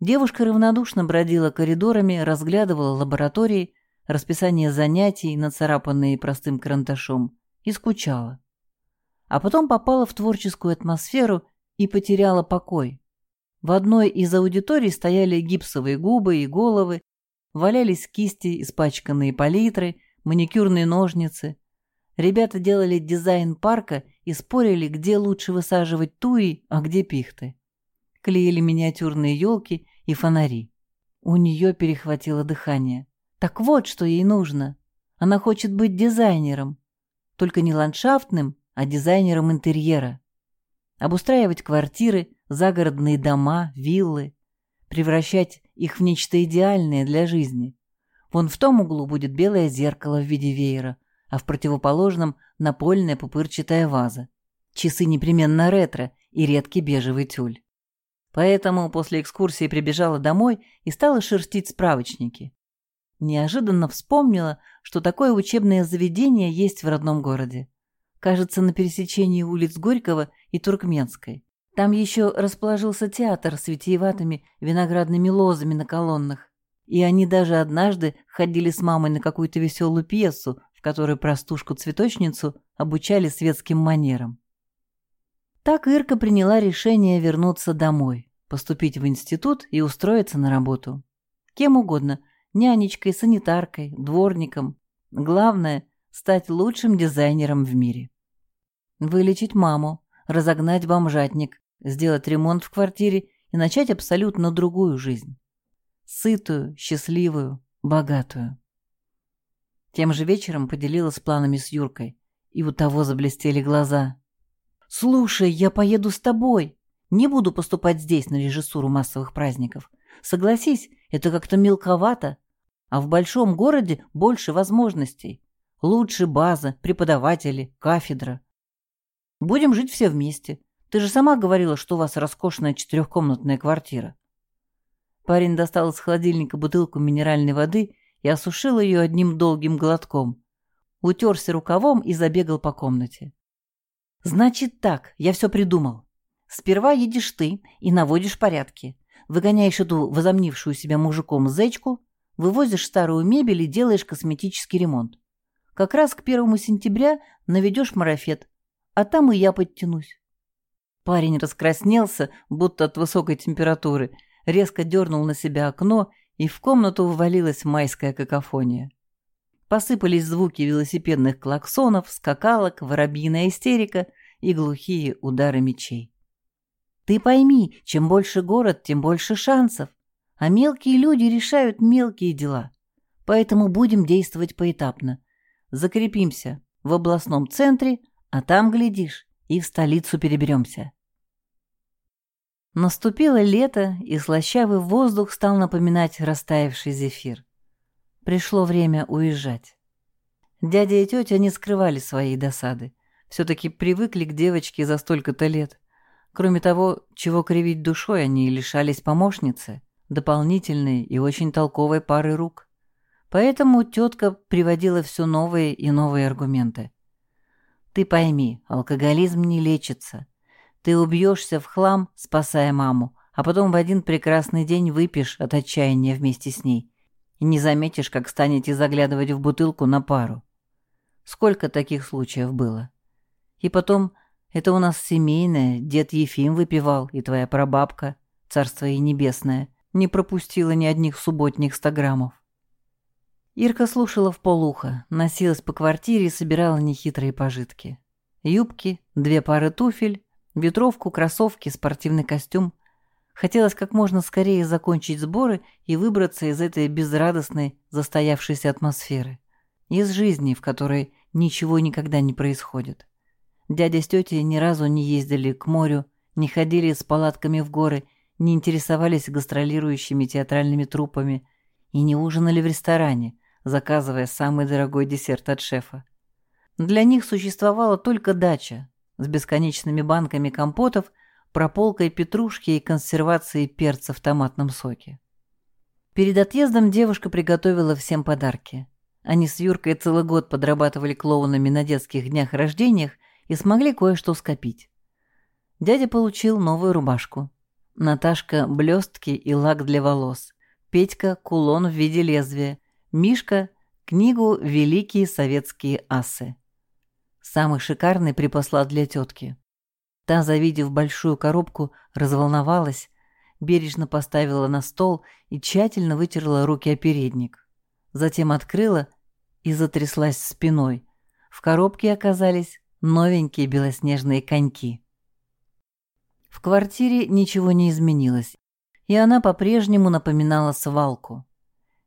Девушка равнодушно бродила коридорами, разглядывала лаборатории, расписание занятий, нацарапанные простым карандашом, и скучала. А потом попала в творческую атмосферу и потеряла покой. В одной из аудиторий стояли гипсовые губы и головы, валялись кисти, испачканные палитры, маникюрные ножницы. Ребята делали дизайн парка и спорили, где лучше высаживать туи, а где пихты. Клеили миниатюрные елки и фонари. У нее перехватило дыхание. Так вот, что ей нужно. Она хочет быть дизайнером. Только не ландшафтным, а дизайнером интерьера. Обустраивать квартиры, загородные дома, виллы, превращать их в нечто идеальное для жизни. Вон в том углу будет белое зеркало в виде веера, а в противоположном – напольная пупырчатая ваза. Часы непременно ретро и редкий бежевый тюль. Поэтому после экскурсии прибежала домой и стала шерстить справочники. Неожиданно вспомнила, что такое учебное заведение есть в родном городе. Кажется, на пересечении улиц Горького и Туркменской. Там еще расположился театр с витиеватыми виноградными лозами на колоннах. И они даже однажды ходили с мамой на какую-то веселую пьесу, в которой простушку-цветочницу обучали светским манерам. Так Ирка приняла решение вернуться домой, поступить в институт и устроиться на работу. Кем угодно – нянечкой, санитаркой, дворником. Главное – стать лучшим дизайнером в мире. Вылечить маму, разогнать бомжатник, сделать ремонт в квартире и начать абсолютно другую жизнь. Сытую, счастливую, богатую. Тем же вечером поделилась планами с Юркой, и у того заблестели глаза. «Слушай, я поеду с тобой. Не буду поступать здесь на режиссуру массовых праздников. Согласись, это как-то мелковато, а в большом городе больше возможностей. Лучше база, преподаватели, кафедра. Будем жить все вместе. Ты же сама говорила, что у вас роскошная четырехкомнатная квартира. Парень достал из холодильника бутылку минеральной воды и осушил ее одним долгим глотком. Утерся рукавом и забегал по комнате. «Значит так, я все придумал. Сперва едешь ты и наводишь порядки. Выгоняешь эту возомнившую себя мужиком зечку, вывозишь старую мебель и делаешь косметический ремонт. Как раз к первому сентября наведешь марафет, а там и я подтянусь. Парень раскраснелся, будто от высокой температуры, резко дернул на себя окно, и в комнату ввалилась майская какофония. Посыпались звуки велосипедных клаксонов, скакалок, воробьиная истерика и глухие удары мечей. Ты пойми, чем больше город, тем больше шансов, а мелкие люди решают мелкие дела. Поэтому будем действовать поэтапно. Закрепимся в областном центре, а там, глядишь, и в столицу переберемся. Наступило лето, и слащавый воздух стал напоминать растаявший зефир. Пришло время уезжать. Дядя и тетя не скрывали своей досады. Все-таки привыкли к девочке за столько-то лет. Кроме того, чего кривить душой, они лишались помощницы, дополнительной и очень толковой пары рук. Поэтому тетка приводила все новые и новые аргументы. Ты пойми, алкоголизм не лечится. Ты убьешься в хлам, спасая маму, а потом в один прекрасный день выпьешь от отчаяния вместе с ней. И не заметишь, как станете заглядывать в бутылку на пару. Сколько таких случаев было? И потом, это у нас семейное, дед Ефим выпивал, и твоя прабабка, царство ей небесное, не пропустила ни одних субботних ста граммов. Ирка слушала в полухо, носилась по квартире и собирала нехитрые пожитки. Юбки, две пары туфель, ветровку, кроссовки, спортивный костюм. Хотелось как можно скорее закончить сборы и выбраться из этой безрадостной, застоявшейся атмосферы. Из жизни, в которой ничего никогда не происходит. Дядя с тетей ни разу не ездили к морю, не ходили с палатками в горы, не интересовались гастролирующими театральными труппами и не ужинали в ресторане, заказывая самый дорогой десерт от шефа. Для них существовала только дача с бесконечными банками компотов, прополкой петрушки и консервацией перца в томатном соке. Перед отъездом девушка приготовила всем подарки. Они с Юркой целый год подрабатывали клоунами на детских днях рождениях и смогли кое-что скопить. Дядя получил новую рубашку. Наташка – блестки и лак для волос. Петька – кулон в виде лезвия. Мишка – книгу «Великие советские асы». Самый шикарный припасла для тетки. Та, завидев большую коробку, разволновалась, бережно поставила на стол и тщательно вытерла руки о передник. Затем открыла и затряслась спиной. В коробке оказались новенькие белоснежные коньки. В квартире ничего не изменилось, и она по-прежнему напоминала свалку.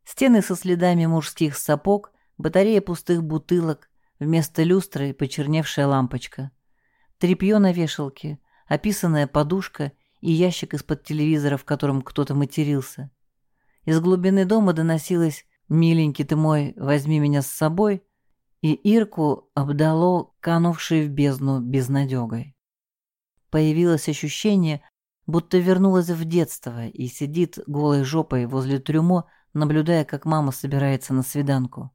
Стены со следами мужских сапог, батарея пустых бутылок, вместо люстры почерневшая лампочка. Трепье на вешалке, описанная подушка и ящик из-под телевизора, в котором кто-то матерился. Из глубины дома доносилось «Миленький ты мой, возьми меня с собой», и Ирку обдало канувшей в бездну безнадегой. Появилось ощущение, будто вернулась в детство и сидит голой жопой возле трюмо, наблюдая, как мама собирается на свиданку.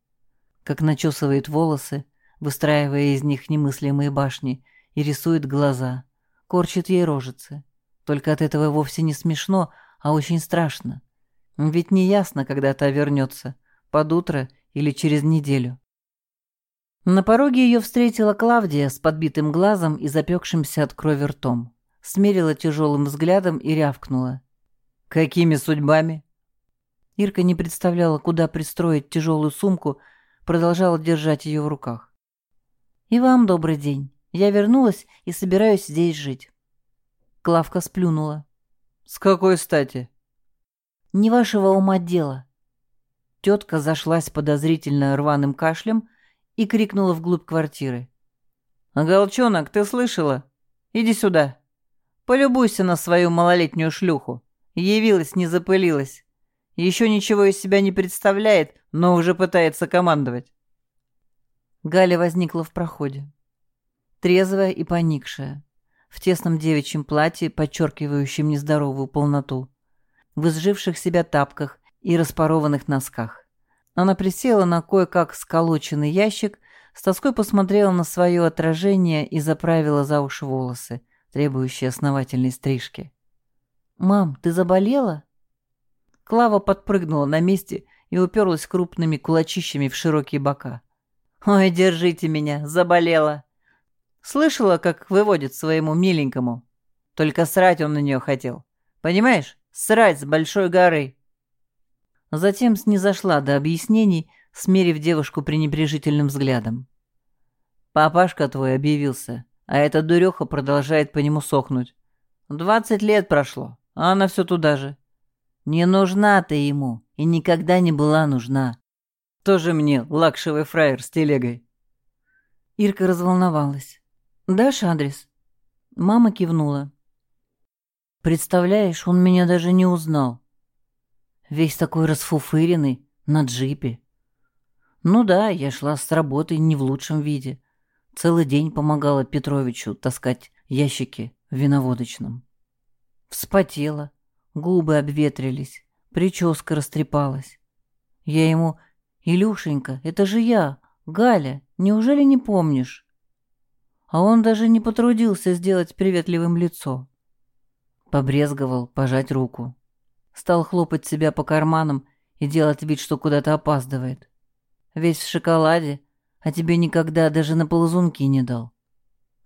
Как начесывает волосы, выстраивая из них немыслимые башни, и рисует глаза, корчит ей рожицы. Только от этого вовсе не смешно, а очень страшно. Ведь не ясно, когда та вернется, под утро или через неделю. На пороге ее встретила Клавдия с подбитым глазом и запекшимся от крови ртом. Смерила тяжелым взглядом и рявкнула. «Какими судьбами?» Ирка не представляла, куда пристроить тяжелую сумку, продолжала держать ее в руках. «И вам добрый день. Я вернулась и собираюсь здесь жить». Клавка сплюнула. «С какой стати?» «Не вашего ума дело. Тетка зашлась подозрительно рваным кашлем и крикнула вглубь квартиры. «Оголчонок, ты слышала? Иди сюда. Полюбуйся на свою малолетнюю шлюху. Явилась, не запылилась. Еще ничего из себя не представляет, но уже пытается командовать». Галя возникла в проходе. Трезвая и поникшая, в тесном девичьем платье, подчеркивающем нездоровую полноту, в изживших себя тапках и распорованных носках. Она присела на кое-как сколоченный ящик, с тоской посмотрела на свое отражение и заправила за уши волосы, требующие основательной стрижки. «Мам, ты заболела?» Клава подпрыгнула на месте и уперлась крупными кулачищами в широкие бока. «Ой, держите меня, заболела!» Слышала, как выводит своему миленькому. Только срать он на нее хотел. Понимаешь? Срать с большой горы. Затем снизошла до объяснений, смерив девушку пренебрежительным взглядом. «Папашка твой объявился, а эта дуреха продолжает по нему сохнуть. Двадцать лет прошло, а она все туда же. Не нужна ты ему и никогда не была нужна. Тоже мне лакшевый фраер с телегой». Ирка разволновалась. «Дашь адрес?» Мама кивнула. «Представляешь, он меня даже не узнал. Весь такой расфуфыренный, на джипе. Ну да, я шла с работы не в лучшем виде. Целый день помогала Петровичу таскать ящики в виноводочном. Вспотела, губы обветрились, прическа растрепалась. Я ему «Илюшенька, это же я, Галя, неужели не помнишь?» А он даже не потрудился сделать приветливым лицо. Побрезговал пожать руку. Стал хлопать себя по карманам и делать вид, что куда-то опаздывает. Весь в шоколаде, а тебе никогда даже на ползунки не дал.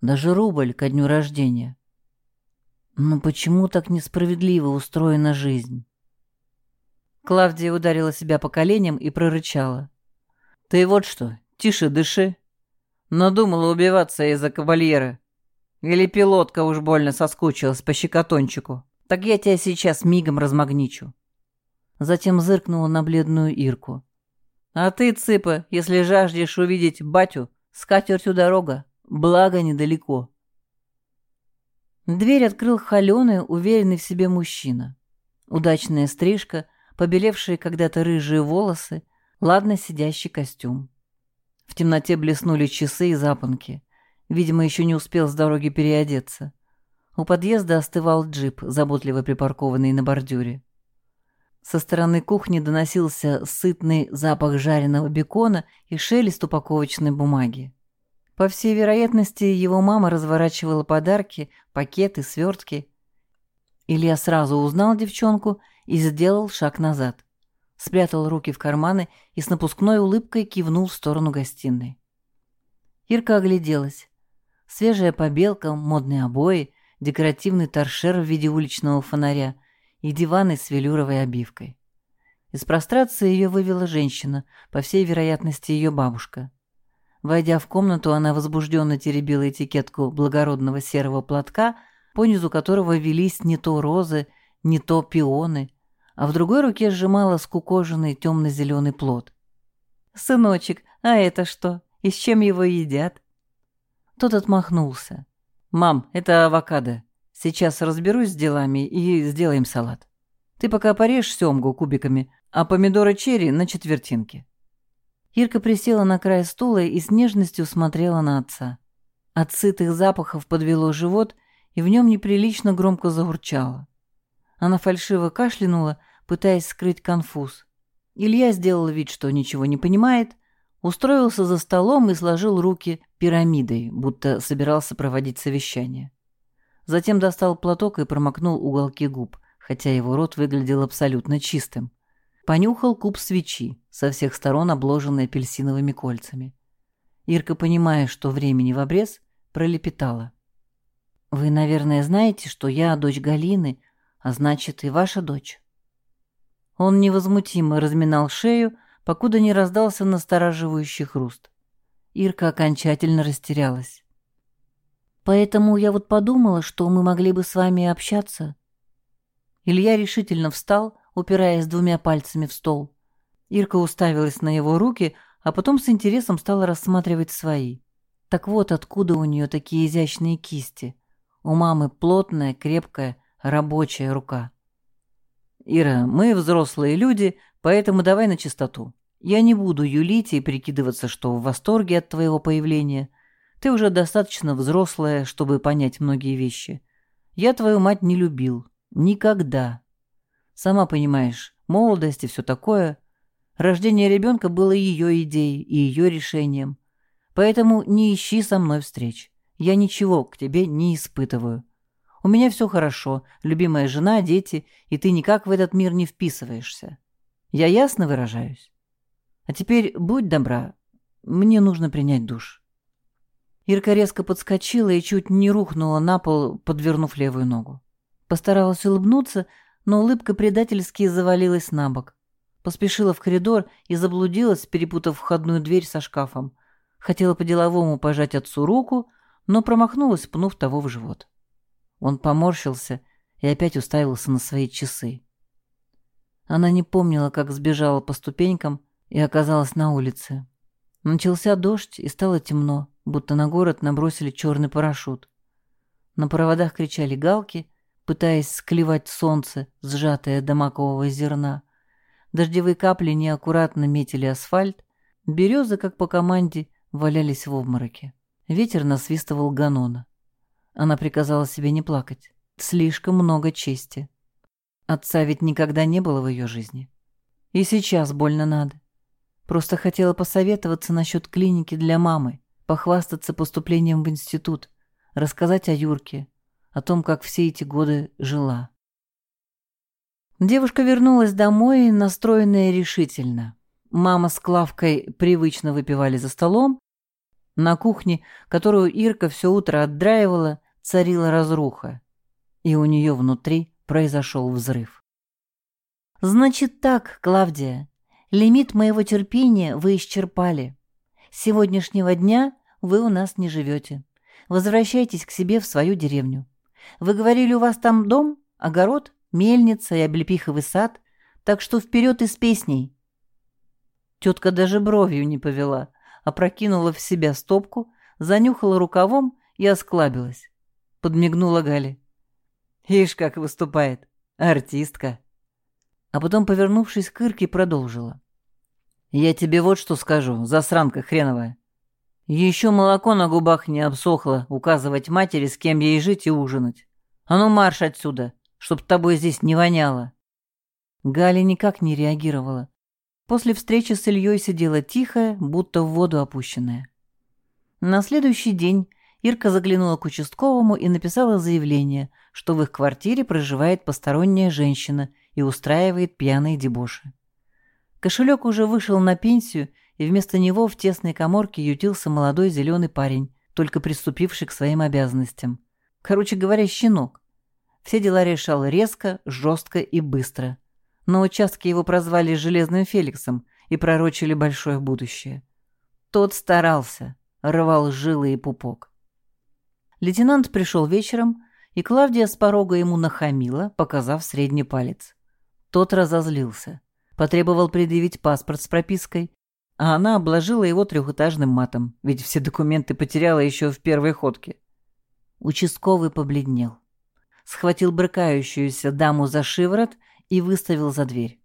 Даже рубль ко дню рождения. Но почему так несправедливо устроена жизнь? Клавдия ударила себя по коленям и прорычала. «Ты вот что, тише дыши. Надумала убиваться из-за кавальера. Или пилотка уж больно соскучилась по щекотончику. Так я тебя сейчас мигом размагничу». Затем зыркнула на бледную Ирку. «А ты, цыпа, если жаждешь увидеть батю, с катертью дорога, благо недалеко». Дверь открыл холеный, уверенный в себе мужчина. Удачная стрижка — побелевшие когда-то рыжие волосы, ладно сидящий костюм. В темноте блеснули часы и запонки. Видимо, еще не успел с дороги переодеться. У подъезда остывал джип, заботливо припаркованный на бордюре. Со стороны кухни доносился сытный запах жареного бекона и шелест упаковочной бумаги. По всей вероятности, его мама разворачивала подарки, пакеты, свертки. Илья сразу узнал девчонку и сделал шаг назад. Спрятал руки в карманы и с напускной улыбкой кивнул в сторону гостиной. Ирка огляделась. Свежая побелка, модные обои, декоративный торшер в виде уличного фонаря и диваны с велюровой обивкой. Из прострации ее вывела женщина, по всей вероятности ее бабушка. Войдя в комнату, она возбужденно теребила этикетку благородного серого платка, по низу которого велись не то розы, не то пионы, а в другой руке сжимала скукоженный темно-зеленый плод. «Сыночек, а это что? И с чем его едят?» Тот отмахнулся. «Мам, это авокадо. Сейчас разберусь с делами и сделаем салат. Ты пока порежь семгу кубиками, а помидоры черри на четвертинки». Ирка присела на край стула и с нежностью смотрела на отца. От сытых запахов подвело живот, и в нем неприлично громко заурчало. Она фальшиво кашлянула, пытаясь скрыть конфуз. Илья сделал вид, что ничего не понимает, устроился за столом и сложил руки пирамидой, будто собирался проводить совещание. Затем достал платок и промокнул уголки губ, хотя его рот выглядел абсолютно чистым. Понюхал куб свечи, со всех сторон обложенный апельсиновыми кольцами. Ирка, понимая, что времени в обрез, пролепетала. «Вы, наверное, знаете, что я дочь Галины, а значит, и ваша дочь». Он невозмутимо разминал шею, покуда не раздался настораживающий хруст. Ирка окончательно растерялась. «Поэтому я вот подумала, что мы могли бы с вами общаться». Илья решительно встал, упираясь двумя пальцами в стол. Ирка уставилась на его руки, а потом с интересом стала рассматривать свои. Так вот откуда у нее такие изящные кисти. У мамы плотная, крепкая, рабочая рука. «Ира, мы взрослые люди, поэтому давай на чистоту. Я не буду юлить и прикидываться, что в восторге от твоего появления. Ты уже достаточно взрослая, чтобы понять многие вещи. Я твою мать не любил. Никогда. Сама понимаешь, молодость и все такое. Рождение ребенка было ее идеей и ее решением. Поэтому не ищи со мной встреч. Я ничего к тебе не испытываю. У меня все хорошо, любимая жена, дети, и ты никак в этот мир не вписываешься. Я ясно выражаюсь? А теперь будь добра, мне нужно принять душ». Ирка резко подскочила и чуть не рухнула на пол, подвернув левую ногу. Постаралась улыбнуться, но улыбка предательски завалилась на бок. Поспешила в коридор и заблудилась, перепутав входную дверь со шкафом. Хотела по-деловому пожать отцу руку, но промахнулась, пнув того в живот. Он поморщился и опять уставился на свои часы. Она не помнила, как сбежала по ступенькам и оказалась на улице. Начался дождь, и стало темно, будто на город набросили черный парашют. На проводах кричали галки, пытаясь склевать солнце, сжатое до макового зерна. Дождевые капли неаккуратно метили асфальт, березы, как по команде, валялись в обмороке. Ветер насвистывал ганона. Она приказала себе не плакать. Слишком много чести. Отца ведь никогда не было в ее жизни. И сейчас больно надо. Просто хотела посоветоваться насчет клиники для мамы, похвастаться поступлением в институт, рассказать о Юрке, о том, как все эти годы жила. Девушка вернулась домой, настроенная решительно. Мама с Клавкой привычно выпивали за столом. На кухне, которую Ирка все утро отдраивала, царила разруха. И у нее внутри произошел взрыв. «Значит так, Клавдия, лимит моего терпения вы исчерпали. С сегодняшнего дня вы у нас не живете. Возвращайтесь к себе в свою деревню. Вы говорили, у вас там дом, огород, мельница и облепиховый сад, так что вперед и с песней». Тетка даже бровью не повела, опрокинула в себя стопку, занюхала рукавом и осклабилась. Подмигнула Гале. «Ишь, как выступает! Артистка!» А потом, повернувшись к Ирке, продолжила. «Я тебе вот что скажу, засранка хреновая. Еще молоко на губах не обсохло указывать матери, с кем ей жить и ужинать. А ну марш отсюда, чтоб тобой здесь не воняло!» Галя никак не реагировала, После встречи с Ильей сидела тихая, будто в воду опущенная. На следующий день Ирка заглянула к участковому и написала заявление, что в их квартире проживает посторонняя женщина и устраивает пьяные дебоши. Кошелек уже вышел на пенсию, и вместо него в тесной коморке ютился молодой зеленый парень, только приступивший к своим обязанностям. Короче говоря, щенок. Все дела решал резко, жестко и быстро – на участке его прозвали Железным Феликсом и пророчили большое будущее. Тот старался, рвал жилы и пупок. Лейтенант пришел вечером, и Клавдия с порога ему нахамила, показав средний палец. Тот разозлился, потребовал предъявить паспорт с пропиской, а она обложила его трехэтажным матом, ведь все документы потеряла еще в первой ходке. Участковый побледнел. Схватил брыкающуюся даму за шиворот и выставил за дверь.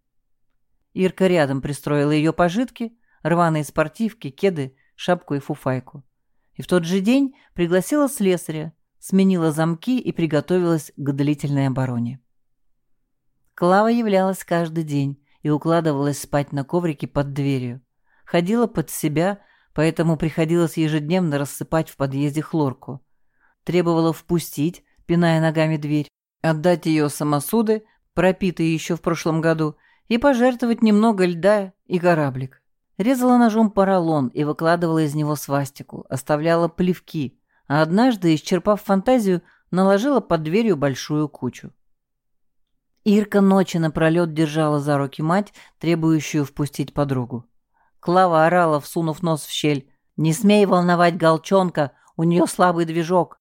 Ирка рядом пристроила ее пожитки, рваные спортивки, кеды, шапку и фуфайку. И в тот же день пригласила слесаря, сменила замки и приготовилась к длительной обороне. Клава являлась каждый день и укладывалась спать на коврике под дверью. Ходила под себя, поэтому приходилось ежедневно рассыпать в подъезде хлорку. Требовала впустить, пиная ногами дверь, отдать ее самосуды, пропитый еще в прошлом году, и пожертвовать немного льда и кораблик. Резала ножом поролон и выкладывала из него свастику, оставляла плевки, а однажды, исчерпав фантазию, наложила под дверью большую кучу. Ирка ночи напролет держала за руки мать, требующую впустить подругу. Клава орала, всунув нос в щель. «Не смей волновать Галчонка, у нее слабый движок».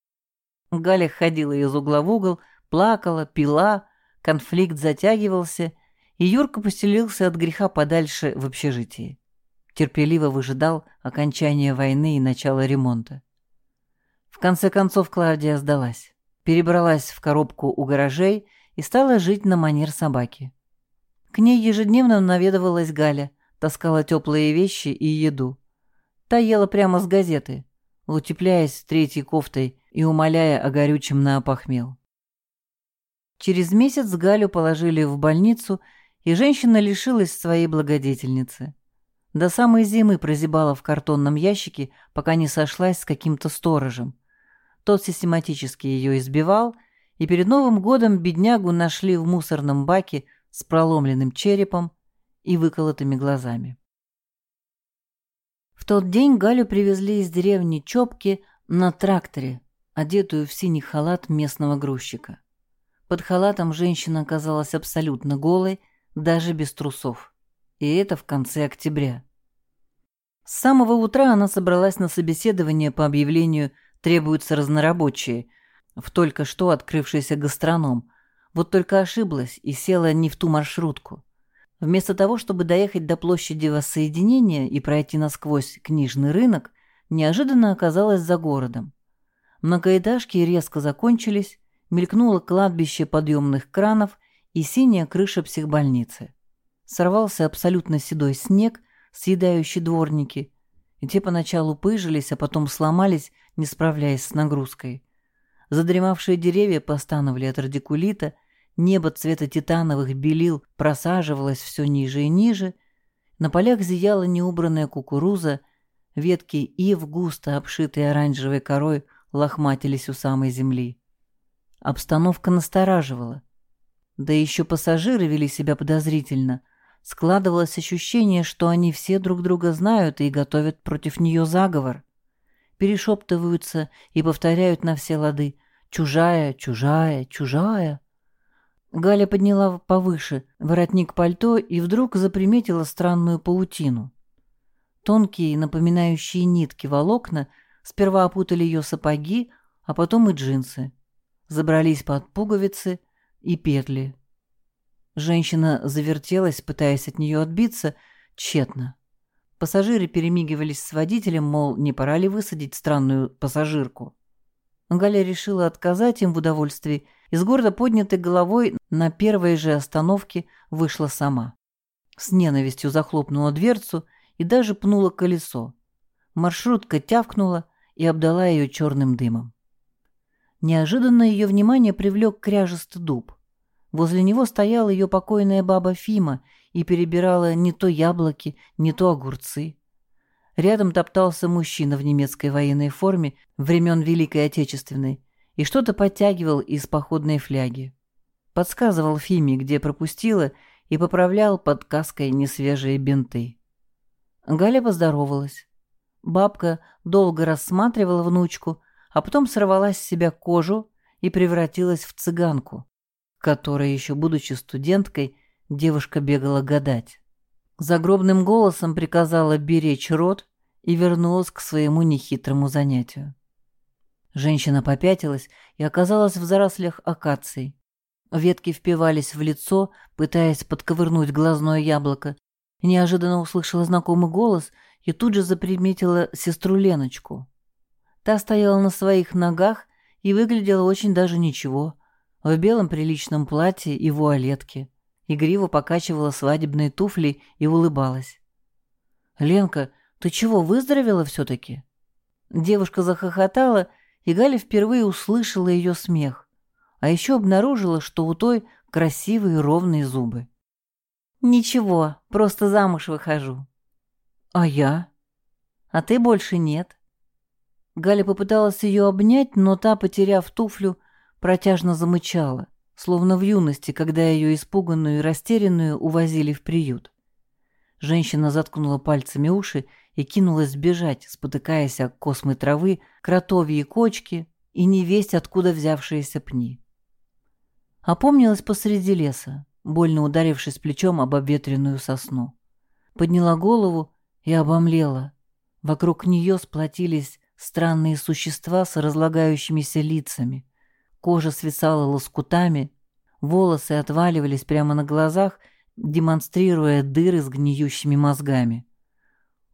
Галя ходила из угла в угол, плакала, пила, Конфликт затягивался, и Юрка поселился от греха подальше в общежитии. Терпеливо выжидал окончания войны и начала ремонта. В конце концов Клавдия сдалась, перебралась в коробку у гаражей и стала жить на манер собаки. К ней ежедневно наведывалась Галя, таскала теплые вещи и еду. Та ела прямо с газеты, утепляясь третьей кофтой и умоляя о горючем на опохмел. Через месяц Галю положили в больницу, и женщина лишилась своей благодетельницы. До самой зимы прозябала в картонном ящике, пока не сошлась с каким-то сторожем. Тот систематически ее избивал, и перед Новым годом беднягу нашли в мусорном баке с проломленным черепом и выколотыми глазами. В тот день Галю привезли из деревни Чопки на тракторе, одетую в синий халат местного грузчика. Под халатом женщина оказалась абсолютно голой, даже без трусов. И это в конце октября. С самого утра она собралась на собеседование по объявлению «Требуются разнорабочие» в только что открывшийся гастроном. Вот только ошиблась и села не в ту маршрутку. Вместо того, чтобы доехать до площади воссоединения и пройти насквозь книжный рынок, неожиданно оказалась за городом. Многоэтажки резко закончились, мелькнуло кладбище подъемных кранов и синяя крыша психбольницы. Сорвался абсолютно седой снег, съедающий дворники, и те поначалу пыжились, а потом сломались, не справляясь с нагрузкой. Задремавшие деревья постановали от радикулита, небо цвета титановых белил просаживалось все ниже и ниже, на полях зияла неубранная кукуруза, ветки ив, густо обшитые оранжевой корой, лохматились у самой земли. Обстановка настораживала. Да еще пассажиры вели себя подозрительно. Складывалось ощущение, что они все друг друга знают и готовят против нее заговор. Перешептываются и повторяют на все лады «Чужая, чужая, чужая». Галя подняла повыше воротник пальто и вдруг заприметила странную паутину. Тонкие, напоминающие нитки волокна, сперва опутали ее сапоги, а потом и джинсы. Забрались под пуговицы и петли. Женщина завертелась, пытаясь от нее отбиться, тщетно. Пассажиры перемигивались с водителем, мол, не пора ли высадить странную пассажирку. Галя решила отказать им в удовольствии и с гордо поднятой головой на первой же остановке вышла сама. С ненавистью захлопнула дверцу и даже пнула колесо. Маршрутка тявкнула и обдала ее черным дымом. Неожиданно ее внимание привлек кряжестый дуб. Возле него стояла ее покойная баба Фима и перебирала не то яблоки, не то огурцы. Рядом топтался мужчина в немецкой военной форме времен Великой Отечественной и что-то подтягивал из походной фляги. Подсказывал Фиме, где пропустила, и поправлял под каской несвежие бинты. Галя поздоровалась. Бабка долго рассматривала внучку, а потом сорвала с себя кожу и превратилась в цыганку, которая, еще будучи студенткой, девушка бегала гадать. Загробным голосом приказала беречь рот и вернулась к своему нехитрому занятию. Женщина попятилась и оказалась в зарослях акаций. Ветки впивались в лицо, пытаясь подковырнуть глазное яблоко, неожиданно услышала знакомый голос и тут же заприметила сестру Леночку. Та стояла на своих ногах и выглядела очень даже ничего, в белом приличном платье и вуалетке. Игриво покачивала свадебные туфли и улыбалась. «Ленка, ты чего, выздоровела все-таки?» Девушка захохотала, и Галя впервые услышала ее смех, а еще обнаружила, что у той красивые ровные зубы. «Ничего, просто замуж выхожу». «А я?» «А ты больше нет». Галя попыталась ее обнять, но та, потеряв туфлю, протяжно замычала словно в юности, когда ее испуганную и растерянную увозили в приют. Женщина заткнула пальцами уши и кинулась бежать, спотыкаясь о космы травы, кротовьи кочки и невесть, откуда взявшиеся пни. Опомнилась посреди леса, больно ударившись плечом об обветренную сосну. Подняла голову и обомлела. Вокруг нее сплотились странные существа с разлагающимися лицами, Кожа свисала лоскутами, волосы отваливались прямо на глазах, демонстрируя дыры с гниющими мозгами.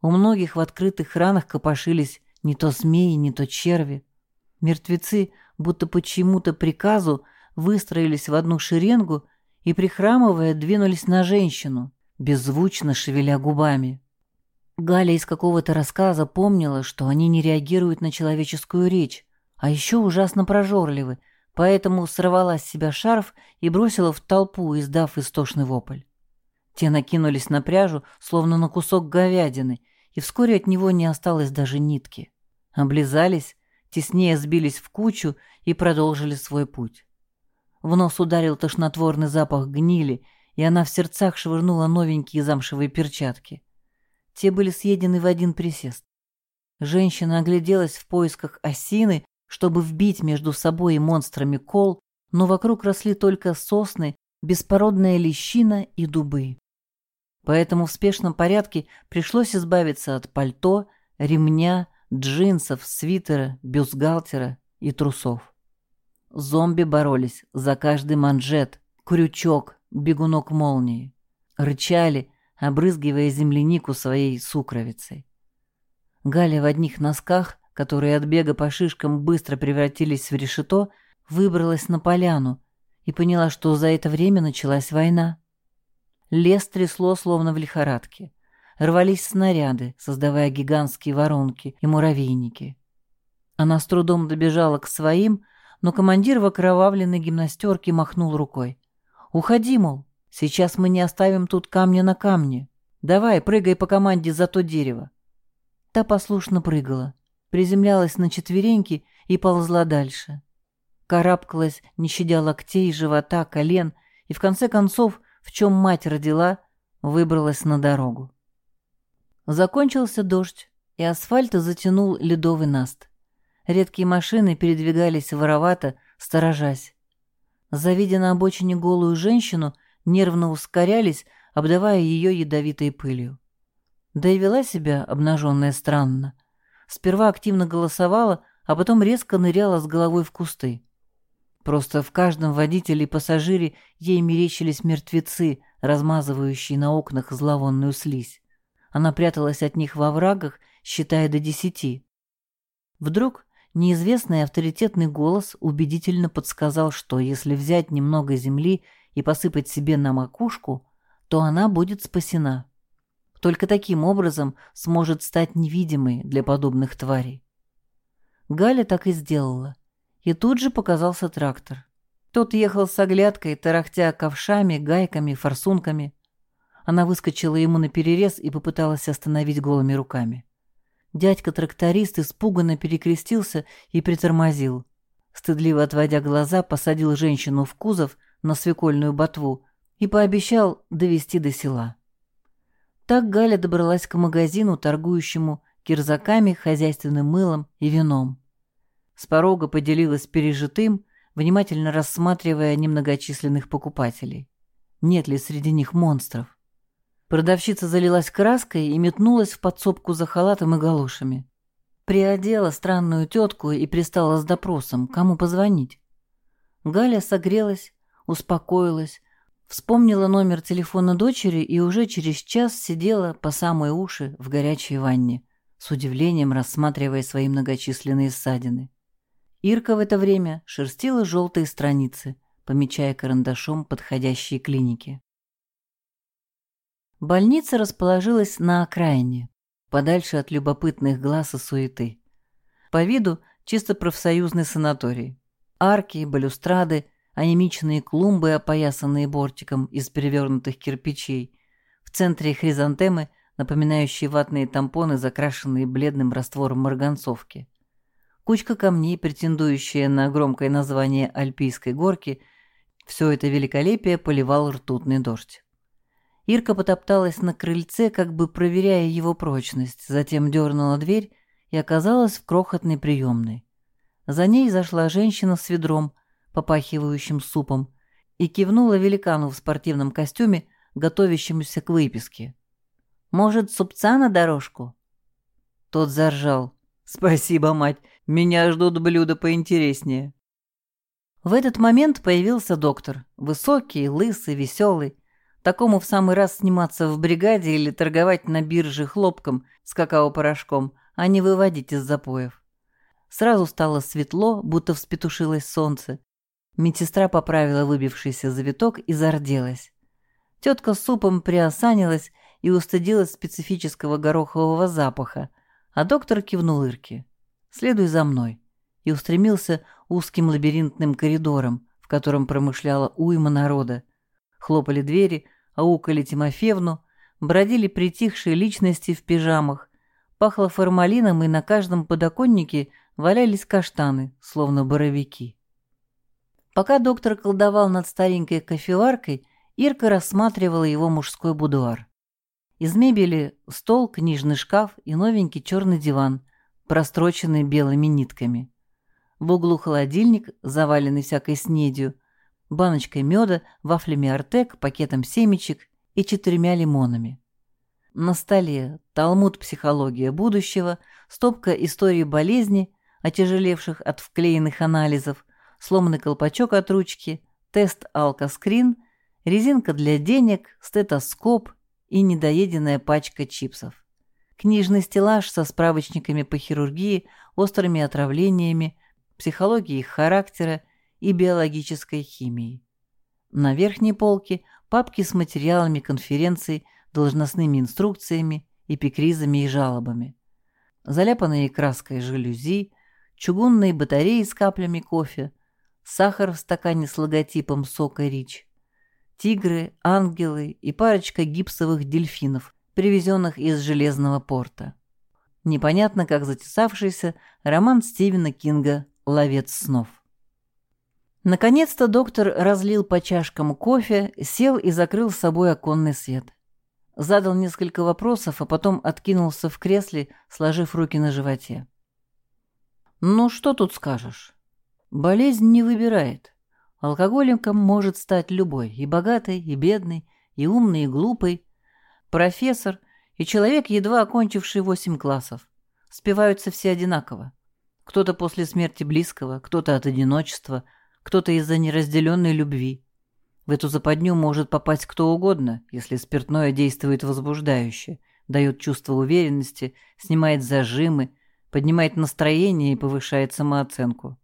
У многих в открытых ранах копошились не то змеи, не то черви. Мертвецы, будто по чему-то приказу, выстроились в одну шеренгу и, прихрамывая, двинулись на женщину, беззвучно шевеля губами. Галя из какого-то рассказа помнила, что они не реагируют на человеческую речь, а еще ужасно прожорливы, поэтому сорвала с себя шарф и бросила в толпу, издав истошный вопль. Те накинулись на пряжу, словно на кусок говядины, и вскоре от него не осталось даже нитки. Облизались, теснее сбились в кучу и продолжили свой путь. В нос ударил тошнотворный запах гнили, и она в сердцах швырнула новенькие замшевые перчатки. Те были съедены в один присест. Женщина огляделась в поисках осины, чтобы вбить между собой и монстрами кол, но вокруг росли только сосны, беспородная лещина и дубы. Поэтому в спешном порядке пришлось избавиться от пальто, ремня, джинсов, свитера, бюстгальтера и трусов. Зомби боролись за каждый манжет, крючок, бегунок молнии. Рычали, обрызгивая землянику своей сукровицей. Галя в одних носках которые от бега по шишкам быстро превратились в решето, выбралась на поляну и поняла, что за это время началась война. Лес трясло, словно в лихорадке. Рвались снаряды, создавая гигантские воронки и муравейники. Она с трудом добежала к своим, но командир в окровавленной гимнастерке махнул рукой. «Уходи, мол, сейчас мы не оставим тут камня на камне. Давай, прыгай по команде за то дерево». Та послушно прыгала, приземлялась на четвереньки и ползла дальше. Карабкалась, не щадя локтей, живота, колен, и в конце концов, в чем мать родила, выбралась на дорогу. Закончился дождь, и асфальт затянул ледовый наст. Редкие машины передвигались воровато, сторожась. Завидя на обочине голую женщину, нервно ускорялись, обдавая ее ядовитой пылью. Да и вела себя обнаженная странно. Сперва активно голосовала, а потом резко ныряла с головой в кусты. Просто в каждом водителе и пассажире ей мерещились мертвецы, размазывающие на окнах зловонную слизь. Она пряталась от них во врагах, считая до десяти. Вдруг неизвестный авторитетный голос убедительно подсказал, что если взять немного земли и посыпать себе на макушку, то она будет спасена. Только таким образом сможет стать невидимой для подобных тварей. Галя так и сделала. И тут же показался трактор. Тот ехал с оглядкой, тарахтя ковшами, гайками, форсунками. Она выскочила ему на перерез и попыталась остановить голыми руками. Дядька-тракторист испуганно перекрестился и притормозил. Стыдливо отводя глаза, посадил женщину в кузов на свекольную ботву и пообещал довести до села. Так Галя добралась к магазину, торгующему кирзаками, хозяйственным мылом и вином. С порога поделилась пережитым, внимательно рассматривая немногочисленных покупателей. Нет ли среди них монстров? Продавщица залилась краской и метнулась в подсобку за халатом и галошами. Приодела странную тетку и пристала с допросом, кому позвонить. Галя согрелась, успокоилась, вспомнила номер телефона дочери и уже через час сидела по самые уши в горячей ванне, с удивлением рассматривая свои многочисленные ссадины. Ирка в это время шерстила желтые страницы, помечая карандашом подходящие клиники. Больница расположилась на окраине, подальше от любопытных глаз и суеты. По виду чисто профсоюзный санаторий. Арки, балюстрады, анемичные клумбы, опоясанные бортиком из перевернутых кирпичей. В центре хризантемы, напоминающие ватные тампоны, закрашенные бледным раствором марганцовки. Кучка камней, претендующая на громкое название Альпийской горки, все это великолепие поливал ртутный дождь. Ирка потопталась на крыльце, как бы проверяя его прочность, затем дернула дверь и оказалась в крохотной приемной. За ней зашла женщина с ведром, попахивающим супом, и кивнула великану в спортивном костюме, готовящемуся к выписке. «Может, супца на дорожку?» Тот заржал. «Спасибо, мать, меня ждут блюда поинтереснее». В этот момент появился доктор, высокий, лысый, веселый, Такому в самый раз сниматься в бригаде или торговать на бирже хлопком с какао-порошком, а не выводить из запоев. Сразу стало светло, будто вспетушилось солнце. Медсестра поправила выбившийся завиток и зарделась. Тетка супом приосанилась и устыдилась специфического горохового запаха, а доктор кивнул Ирке. «Следуй за мной» и устремился узким лабиринтным коридором, в котором промышляла уйма народа, Хлопали двери, аукали Тимофеевну, бродили притихшие личности в пижамах, пахло формалином, и на каждом подоконнике валялись каштаны, словно боровики. Пока доктор колдовал над старенькой кофеваркой, Ирка рассматривала его мужской будуар. Из мебели стол, книжный шкаф и новенький черный диван, простроченный белыми нитками. В углу холодильник, заваленный всякой снедью, баночкой меда, вафлями артек, пакетом семечек и четырьмя лимонами. На столе талмуд «Психология будущего», стопка истории болезни, отяжелевших от вклеенных анализов, сломанный колпачок от ручки, тест алкоскрин, резинка для денег, стетоскоп и недоеденная пачка чипсов. Книжный стеллаж со справочниками по хирургии, острыми отравлениями, психологией характера и биологической химией. На верхней полке папки с материалами конференций, должностными инструкциями, эпикризами и жалобами. Заляпанные краской жалюзи, чугунные батареи с каплями кофе, сахар в стакане с логотипом сока Рич, тигры, ангелы и парочка гипсовых дельфинов, привезенных из Железного порта. Непонятно, как затесавшийся роман Стивена Кинга «Ловец снов». Наконец-то доктор разлил по чашкам кофе, сел и закрыл с собой оконный свет. Задал несколько вопросов, а потом откинулся в кресле, сложив руки на животе. «Ну, что тут скажешь? Болезнь не выбирает. Алкоголиком может стать любой, и богатый, и бедный, и умный, и глупый. Профессор и человек, едва окончивший восемь классов. Спиваются все одинаково. Кто-то после смерти близкого, кто-то от одиночества, кто-то из-за неразделенной любви. В эту западню может попасть кто угодно, если спиртное действует возбуждающе, дает чувство уверенности, снимает зажимы, поднимает настроение и повышает самооценку.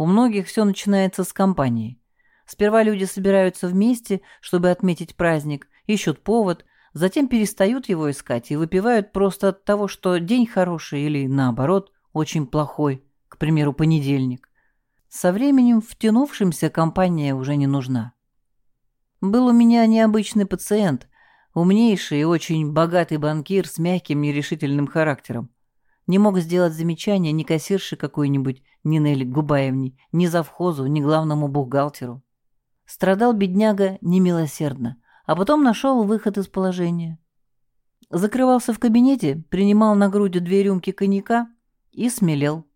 У многих все начинается с компании. Сперва люди собираются вместе, чтобы отметить праздник, ищут повод, затем перестают его искать и выпивают просто от того, что день хороший или, наоборот, очень плохой, к примеру, понедельник. Со временем втянувшимся компания уже не нужна. Был у меня необычный пациент, умнейший и очень богатый банкир с мягким нерешительным характером. Не мог сделать замечания ни кассирше какой-нибудь Нинель Губаевне, ни завхозу, ни главному бухгалтеру. Страдал бедняга немилосердно, а потом нашел выход из положения. Закрывался в кабинете, принимал на грудь две рюмки коньяка и смелел.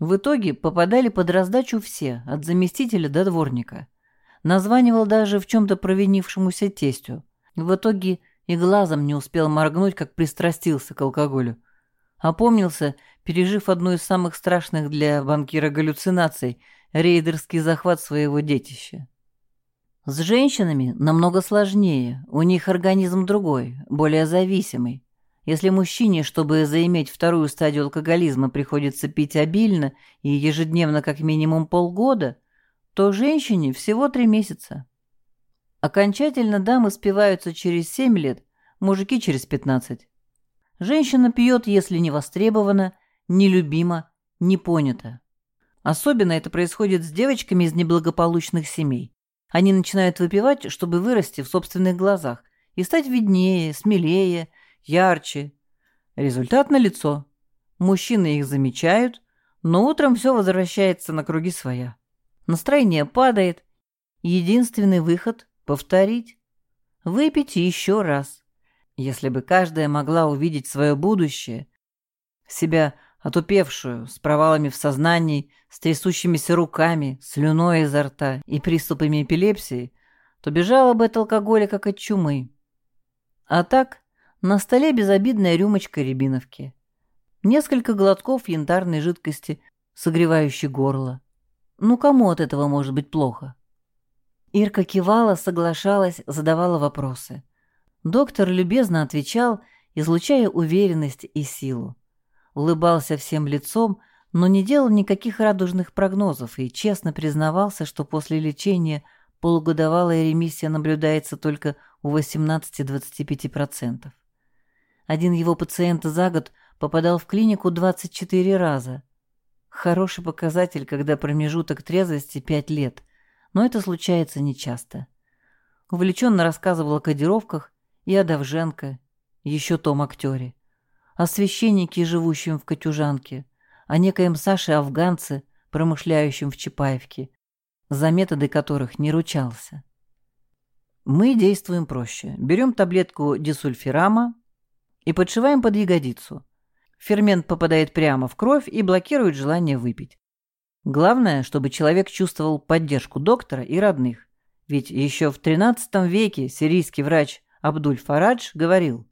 В итоге попадали под раздачу все, от заместителя до дворника. Названивал даже в чем-то провинившемуся тестю. В итоге и глазом не успел моргнуть, как пристрастился к алкоголю. Опомнился, пережив одну из самых страшных для банкира галлюцинаций – рейдерский захват своего детища. С женщинами намного сложнее, у них организм другой, более зависимый. Если мужчине, чтобы заиметь вторую стадию алкоголизма, приходится пить обильно и ежедневно как минимум полгода, то женщине всего три месяца. Окончательно дамы спиваются через семь лет, мужики через пятнадцать. Женщина пьет, если не востребована, не любима, не понята. Особенно это происходит с девочками из неблагополучных семей. Они начинают выпивать, чтобы вырасти в собственных глазах и стать виднее, смелее, ярче. Результат налицо. Мужчины их замечают, но утром все возвращается на круги своя. Настроение падает. Единственный выход — повторить. Выпить еще раз. Если бы каждая могла увидеть свое будущее, себя отупевшую, с провалами в сознании, с трясущимися руками, слюной изо рта и приступами эпилепсии, то бежала бы от алкоголя, как от чумы. А так на столе безобидная рюмочка рябиновки. Несколько глотков янтарной жидкости, согревающей горло. Ну кому от этого может быть плохо? Ирка кивала, соглашалась, задавала вопросы. Доктор любезно отвечал, излучая уверенность и силу. Улыбался всем лицом, но не делал никаких радужных прогнозов и честно признавался, что после лечения полугодовалая ремиссия наблюдается только у 18-25%. Один его пациент за год попадал в клинику 24 раза. Хороший показатель, когда промежуток трезвости 5 лет, но это случается нечасто. Увлеченно рассказывал о кодировках и о Давженко, еще том актере, о священнике, живущем в Катюжанке, о некоем Саше-афганце, промышляющем в Чапаевке, за методы которых не ручался. Мы действуем проще. Берем таблетку дисульфирама, и подшиваем под ягодицу. Фермент попадает прямо в кровь и блокирует желание выпить. Главное, чтобы человек чувствовал поддержку доктора и родных. Ведь еще в XIII веке сирийский врач Абдуль Фарадж говорил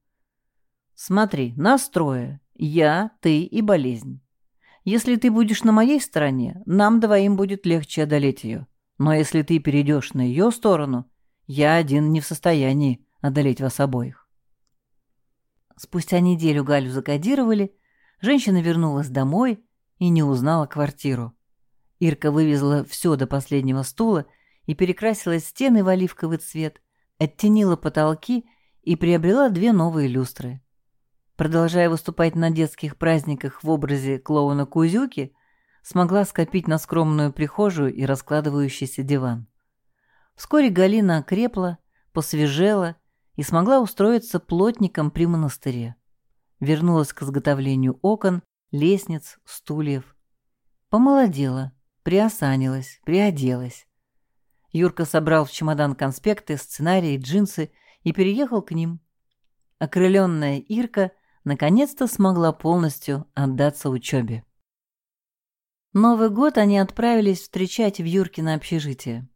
«Смотри, нас трое, я, ты и болезнь. Если ты будешь на моей стороне, нам двоим будет легче одолеть ее. Но если ты перейдешь на ее сторону, я один не в состоянии одолеть вас обоих». Спустя неделю Галю закодировали, женщина вернулась домой и не узнала квартиру. Ирка вывезла все до последнего стула и перекрасила стены в оливковый цвет, оттенила потолки и приобрела две новые люстры. Продолжая выступать на детских праздниках в образе клоуна Кузюки, смогла скопить на скромную прихожую и раскладывающийся диван. Вскоре Галина окрепла, посвежела и смогла устроиться плотником при монастыре. Вернулась к изготовлению окон, лестниц, стульев. Помолодела, приосанилась, приоделась. Юрка собрал в чемодан конспекты, сценарии, джинсы и переехал к ним. Окрыленная Ирка наконец-то смогла полностью отдаться учебе. Новый год они отправились встречать в Юркино общежитие.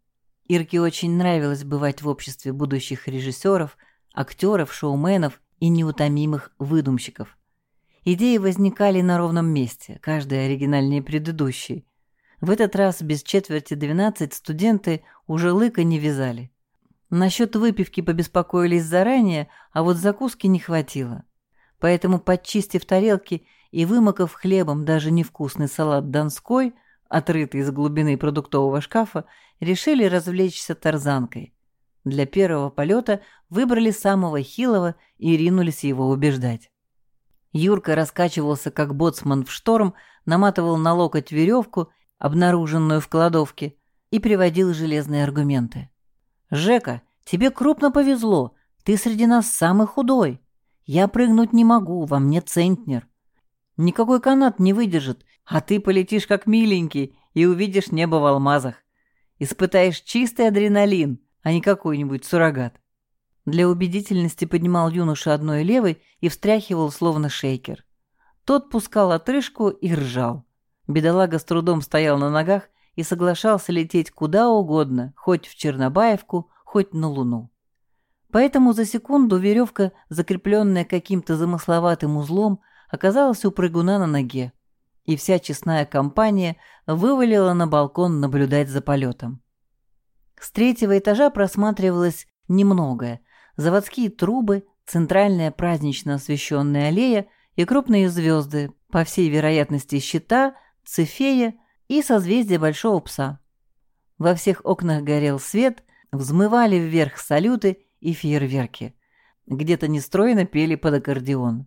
Ирке очень нравилось бывать в обществе будущих режиссеров, актеров, шоуменов и неутомимых выдумщиков. Идеи возникали на ровном месте, каждая оригинальнее предыдущей. В этот раз без четверти двенадцать студенты уже лыка не вязали. Насчет выпивки побеспокоились заранее, а вот закуски не хватило. Поэтому, подчистив тарелки и вымокав хлебом даже невкусный салат донской, отрытый из глубины продуктового шкафа, решили развлечься тарзанкой. Для первого полета выбрали самого хилого и ринулись его убеждать. Юрка раскачивался как боцман в шторм, наматывал на локоть веревку обнаруженную в кладовке, и приводил железные аргументы. «Жека, тебе крупно повезло, ты среди нас самый худой. Я прыгнуть не могу, во мне центнер. Никакой канат не выдержит, а ты полетишь как миленький и увидишь небо в алмазах. Испытаешь чистый адреналин, а не какой-нибудь суррогат». Для убедительности поднимал юноша одной левой и встряхивал, словно шейкер. Тот пускал отрыжку и ржал. Бедолага с трудом стоял на ногах и соглашался лететь куда угодно, хоть в Чернобаевку, хоть на Луну. Поэтому за секунду веревка, закрепленная каким-то замысловатым узлом, оказалась у прыгуна на ноге, и вся честная компания вывалила на балкон наблюдать за полетом. С третьего этажа просматривалось немногое. Заводские трубы, центральная празднично освещенная аллея и крупные звезды, по всей вероятности щита, Цефея и созвездие Большого Пса. Во всех окнах горел свет, взмывали вверх салюты и фейерверки. Где-то нестройно пели под аккордеон.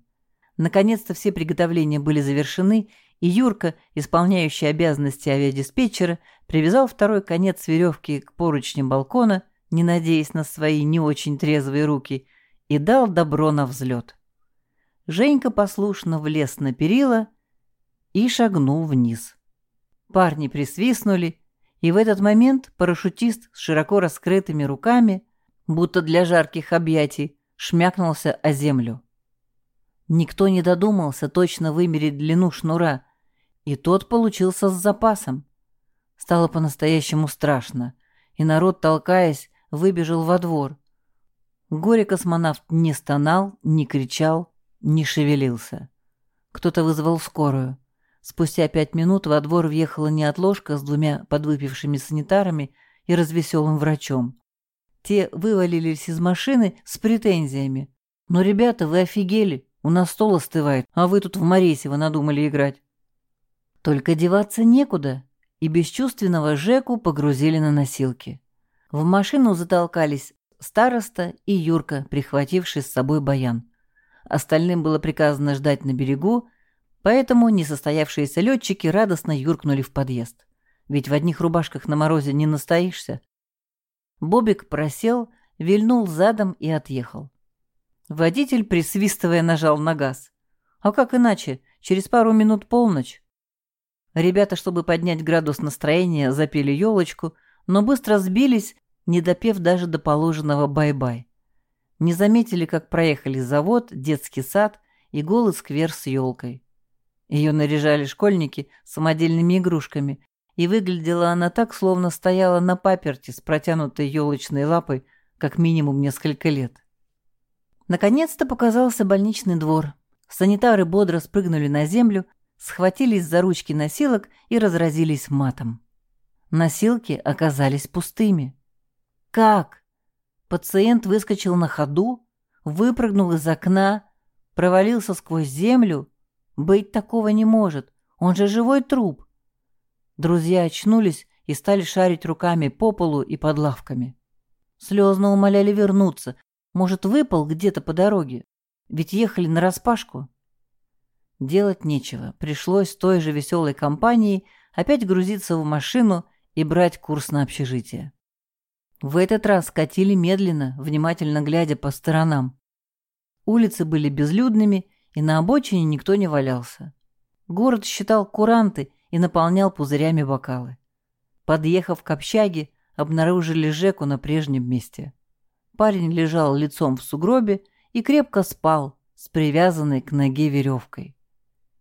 Наконец-то все приготовления были завершены, и Юрка, исполняющий обязанности авиадиспетчера, привязал второй конец веревки к поручням балкона, не надеясь на свои не очень трезвые руки, и дал добро на взлет. Женька послушно влез на перила и шагнул вниз. Парни присвистнули, и в этот момент парашютист с широко раскрытыми руками, будто для жарких объятий, шмякнулся о землю. Никто не додумался точно вымерить длину шнура, и тот получился с запасом. Стало по-настоящему страшно, и народ, толкаясь, выбежал во двор. Горе-космонавт не стонал, не кричал, не шевелился. Кто-то вызвал скорую. Спустя пять минут во двор въехала неотложка с двумя подвыпившими санитарами и развеселым врачом. Те вывалились из машины с претензиями. «Но, ребята, вы офигели, у нас стол остывает, а вы тут в Моресево надумали играть». Только деваться некуда, и бесчувственного Жеку погрузили на носилки. В машину затолкались староста и Юрка, прихвативший с собой баян. Остальным было приказано ждать на берегу, Поэтому несостоявшиеся летчики радостно юркнули в подъезд. Ведь в одних рубашках на морозе не настоишься. Бобик просел, вильнул задом и отъехал. Водитель, присвистывая, нажал на газ. А как иначе? Через пару минут полночь. Ребята, чтобы поднять градус настроения, запели елочку, но быстро сбились, не допев даже до положенного бай-бай. Не заметили, как проехали завод, детский сад и голый сквер с елкой. Ее наряжали школьники самодельными игрушками, и выглядела она так, словно стояла на паперти с протянутой елочной лапой как минимум несколько лет. Наконец-то показался больничный двор. Санитары бодро спрыгнули на землю, схватились за ручки носилок и разразились матом. Носилки оказались пустыми. Как? Пациент выскочил на ходу, выпрыгнул из окна, провалился сквозь землю быть такого не может. Он же живой труп. Друзья очнулись и стали шарить руками по полу и под лавками. Слезно умоляли вернуться. Может, выпал где-то по дороге? Ведь ехали на распашку. Делать нечего. Пришлось той же веселой компанией опять грузиться в машину и брать курс на общежитие. В этот раз катили медленно, внимательно глядя по сторонам. Улицы были безлюдными, и на обочине никто не валялся. Город считал куранты и наполнял пузырями бокалы. Подъехав к общаге, обнаружили Жеку на прежнем месте. Парень лежал лицом в сугробе и крепко спал с привязанной к ноге веревкой.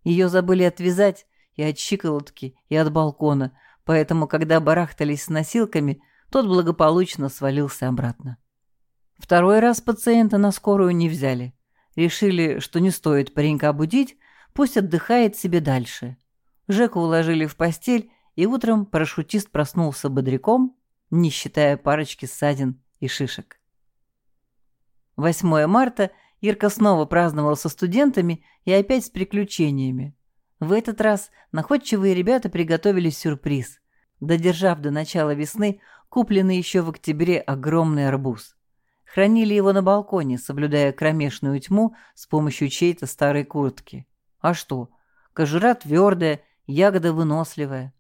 Ее забыли отвязать и от щиколотки, и от балкона, поэтому, когда барахтались с носилками, тот благополучно свалился обратно. Второй раз пациента на скорую не взяли. Решили, что не стоит паренька будить, пусть отдыхает себе дальше. Жеку уложили в постель, и утром парашютист проснулся бодряком, не считая парочки ссадин и шишек. 8 марта Ирка снова праздновал со студентами и опять с приключениями. В этот раз находчивые ребята приготовили сюрприз. Додержав до начала весны, купленный еще в октябре огромный арбуз. Хранили его на балконе, соблюдая кромешную тьму с помощью чьей-то старой куртки. А что? Кожура твердая, ягода выносливая.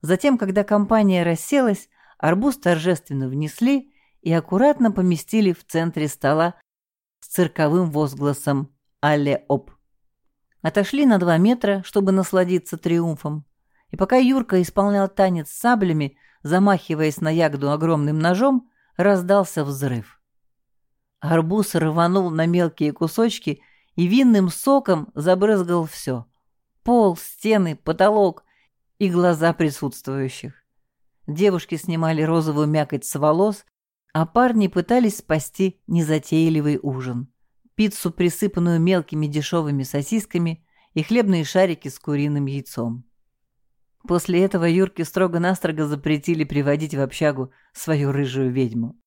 Затем, когда компания расселась, арбуз торжественно внесли и аккуратно поместили в центре стола с цирковым возгласом «Алле-оп». Отошли на два метра, чтобы насладиться триумфом. И пока Юрка исполнял танец с саблями, замахиваясь на ягоду огромным ножом, раздался взрыв. Арбуз рванул на мелкие кусочки и винным соком забрызгал все. Пол, стены, потолок и глаза присутствующих. Девушки снимали розовую мякоть с волос, а парни пытались спасти незатейливый ужин. Пиццу, присыпанную мелкими дешевыми сосисками, и хлебные шарики с куриным яйцом. После этого Юрке строго-настрого запретили приводить в общагу свою рыжую ведьму.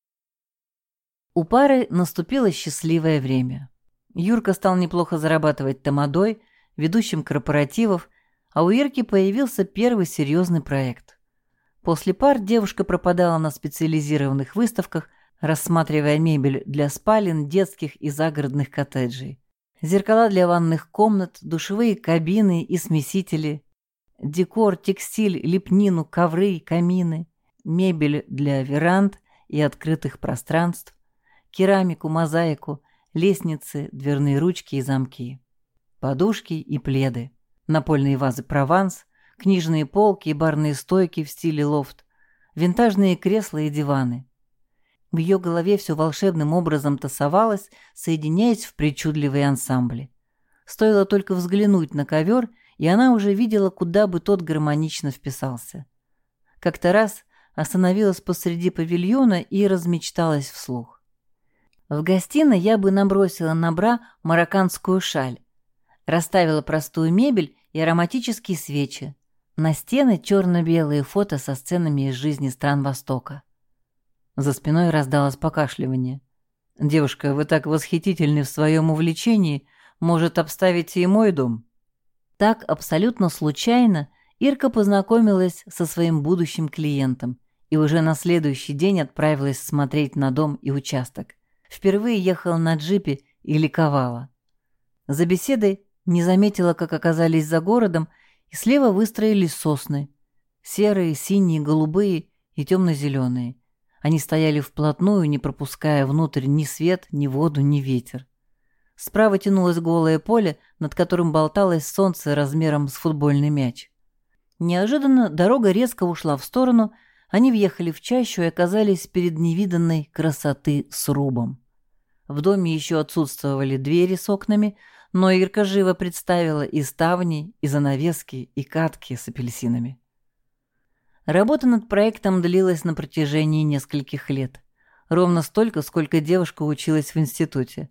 У пары наступило счастливое время. Юрка стал неплохо зарабатывать тамадой, ведущим корпоративов, а у Ирки появился первый серьезный проект. После пар девушка пропадала на специализированных выставках, рассматривая мебель для спален, детских и загородных коттеджей. Зеркала для ванных комнат, душевые кабины и смесители, декор, текстиль, лепнину, ковры, камины, мебель для веранд и открытых пространств, керамику, мозаику, лестницы, дверные ручки и замки, подушки и пледы, напольные вазы «Прованс», книжные полки и барные стойки в стиле лофт, винтажные кресла и диваны. В ее голове все волшебным образом тасовалось, соединяясь в причудливые ансамбли. Стоило только взглянуть на ковер, и она уже видела, куда бы тот гармонично вписался. Как-то раз остановилась посреди павильона и размечталась вслух. В гостиной я бы набросила на бра марокканскую шаль, расставила простую мебель и ароматические свечи, на стены черно-белые фото со сценами из жизни стран Востока. За спиной раздалось покашливание. «Девушка, вы так восхитительны в своем увлечении, может, обставить и мой дом?» Так, абсолютно случайно, Ирка познакомилась со своим будущим клиентом и уже на следующий день отправилась смотреть на дом и участок. Впервые ехала на джипе и ликовала. За беседой не заметила, как оказались за городом, и слева выстроились сосны. Серые, синие, голубые и темно-зеленые. Они стояли вплотную, не пропуская внутрь ни свет, ни воду, ни ветер. Справа тянулось голое поле, над которым болталось солнце размером с футбольный мяч. Неожиданно дорога резко ушла в сторону, они въехали в чащу и оказались перед невиданной красоты срубом. В доме еще отсутствовали двери с окнами, но Ирка живо представила и ставни, и занавески, и катки с апельсинами. Работа над проектом длилась на протяжении нескольких лет. Ровно столько, сколько девушка училась в институте.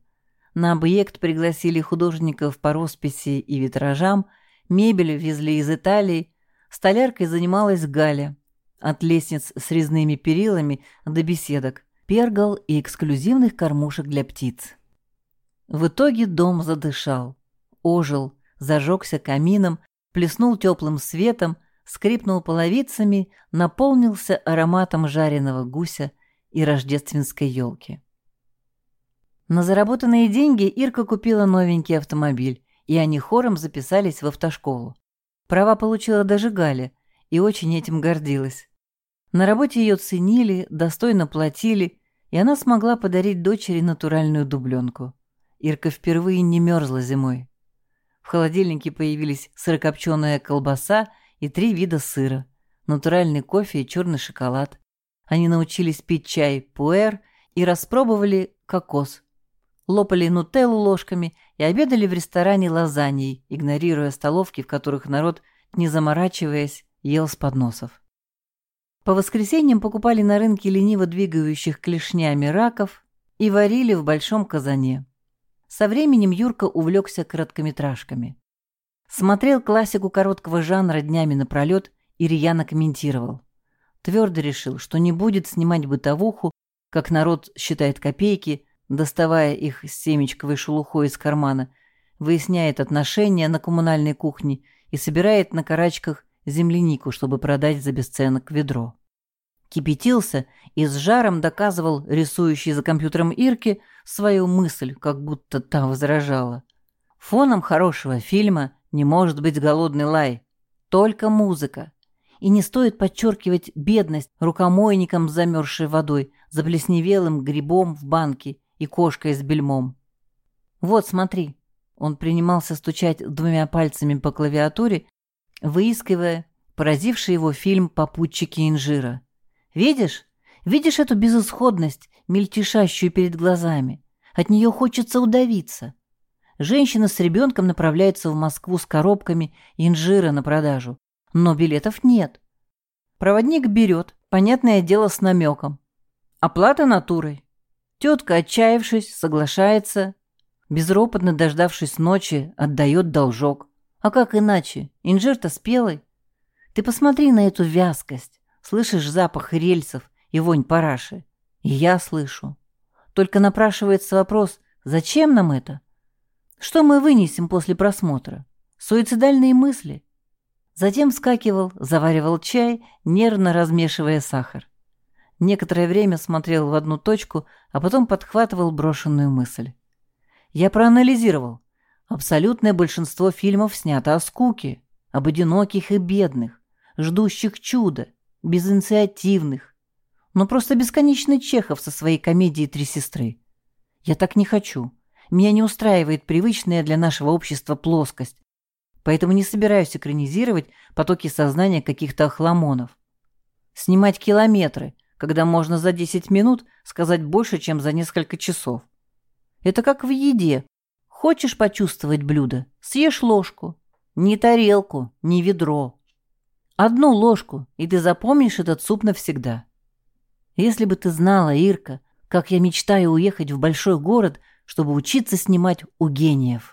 На объект пригласили художников по росписи и витражам, мебель везли из Италии, столяркой занималась Галя. От лестниц с резными перилами до беседок, пергал и эксклюзивных кормушек для птиц. В итоге дом задышал, ожил, зажегся камином, плеснул теплым светом, скрипнул половицами, наполнился ароматом жареного гуся и рождественской елки. На заработанные деньги Ирка купила новенький автомобиль, и они хором записались в автошколу. Права получила даже Галя, и очень этим гордилась. На работе ее ценили, достойно платили, и она смогла подарить дочери натуральную дубленку. Ирка впервые не мерзла зимой. В холодильнике появились сырокопченая колбаса и три вида сыра, натуральный кофе и черный шоколад. Они научились пить чай пуэр и распробовали кокос. Лопали нутеллу ложками и обедали в ресторане лазаньей, игнорируя столовки, в которых народ, не заморачиваясь, ел с подносов. По воскресеньям покупали на рынке лениво двигающих клешнями раков и варили в большом казане. Со временем Юрка увлекся короткометражками. Смотрел классику короткого жанра днями напролет и рьяно комментировал. Твердо решил, что не будет снимать бытовуху, как народ считает копейки, доставая их с семечковой шелухой из кармана, выясняет отношения на коммунальной кухне и собирает на карачках землянику, чтобы продать за бесценок ведро. Кипятился и с жаром доказывал рисующий за компьютером Ирке свою мысль, как будто та возражала. Фоном хорошего фильма не может быть голодный лай, только музыка. И не стоит подчеркивать бедность рукомойником с замерзшей водой, заплесневелым грибом в банке и кошкой с бельмом. Вот, смотри. Он принимался стучать двумя пальцами по клавиатуре, выискивая поразивший его фильм «Попутчики инжира». «Видишь? Видишь эту безысходность, мельтешащую перед глазами? От нее хочется удавиться. Женщина с ребенком направляется в Москву с коробками инжира на продажу, но билетов нет. Проводник берет, понятное дело с намеком. Оплата натурой. Тетка, отчаявшись, соглашается, безропотно дождавшись ночи, отдает должок. А как иначе? Инжир-то спелый. Ты посмотри на эту вязкость. Слышишь запах рельсов и вонь параши? И я слышу. Только напрашивается вопрос, зачем нам это? Что мы вынесем после просмотра? Суицидальные мысли? Затем вскакивал, заваривал чай, нервно размешивая сахар. Некоторое время смотрел в одну точку, а потом подхватывал брошенную мысль. Я проанализировал. Абсолютное большинство фильмов снято о скуке, об одиноких и бедных, ждущих чуда, безинициативных. Но просто бесконечный Чехов со своей комедией «Три сестры». Я так не хочу. Меня не устраивает привычная для нашего общества плоскость. Поэтому не собираюсь экранизировать потоки сознания каких-то охламонов. Снимать километры, когда можно за 10 минут сказать больше, чем за несколько часов. Это как в еде. Хочешь почувствовать блюдо? Съешь ложку. Не тарелку, не ведро. Одну ложку, и ты запомнишь этот суп навсегда. Если бы ты знала, Ирка, как я мечтаю уехать в большой город, чтобы учиться снимать у гениев.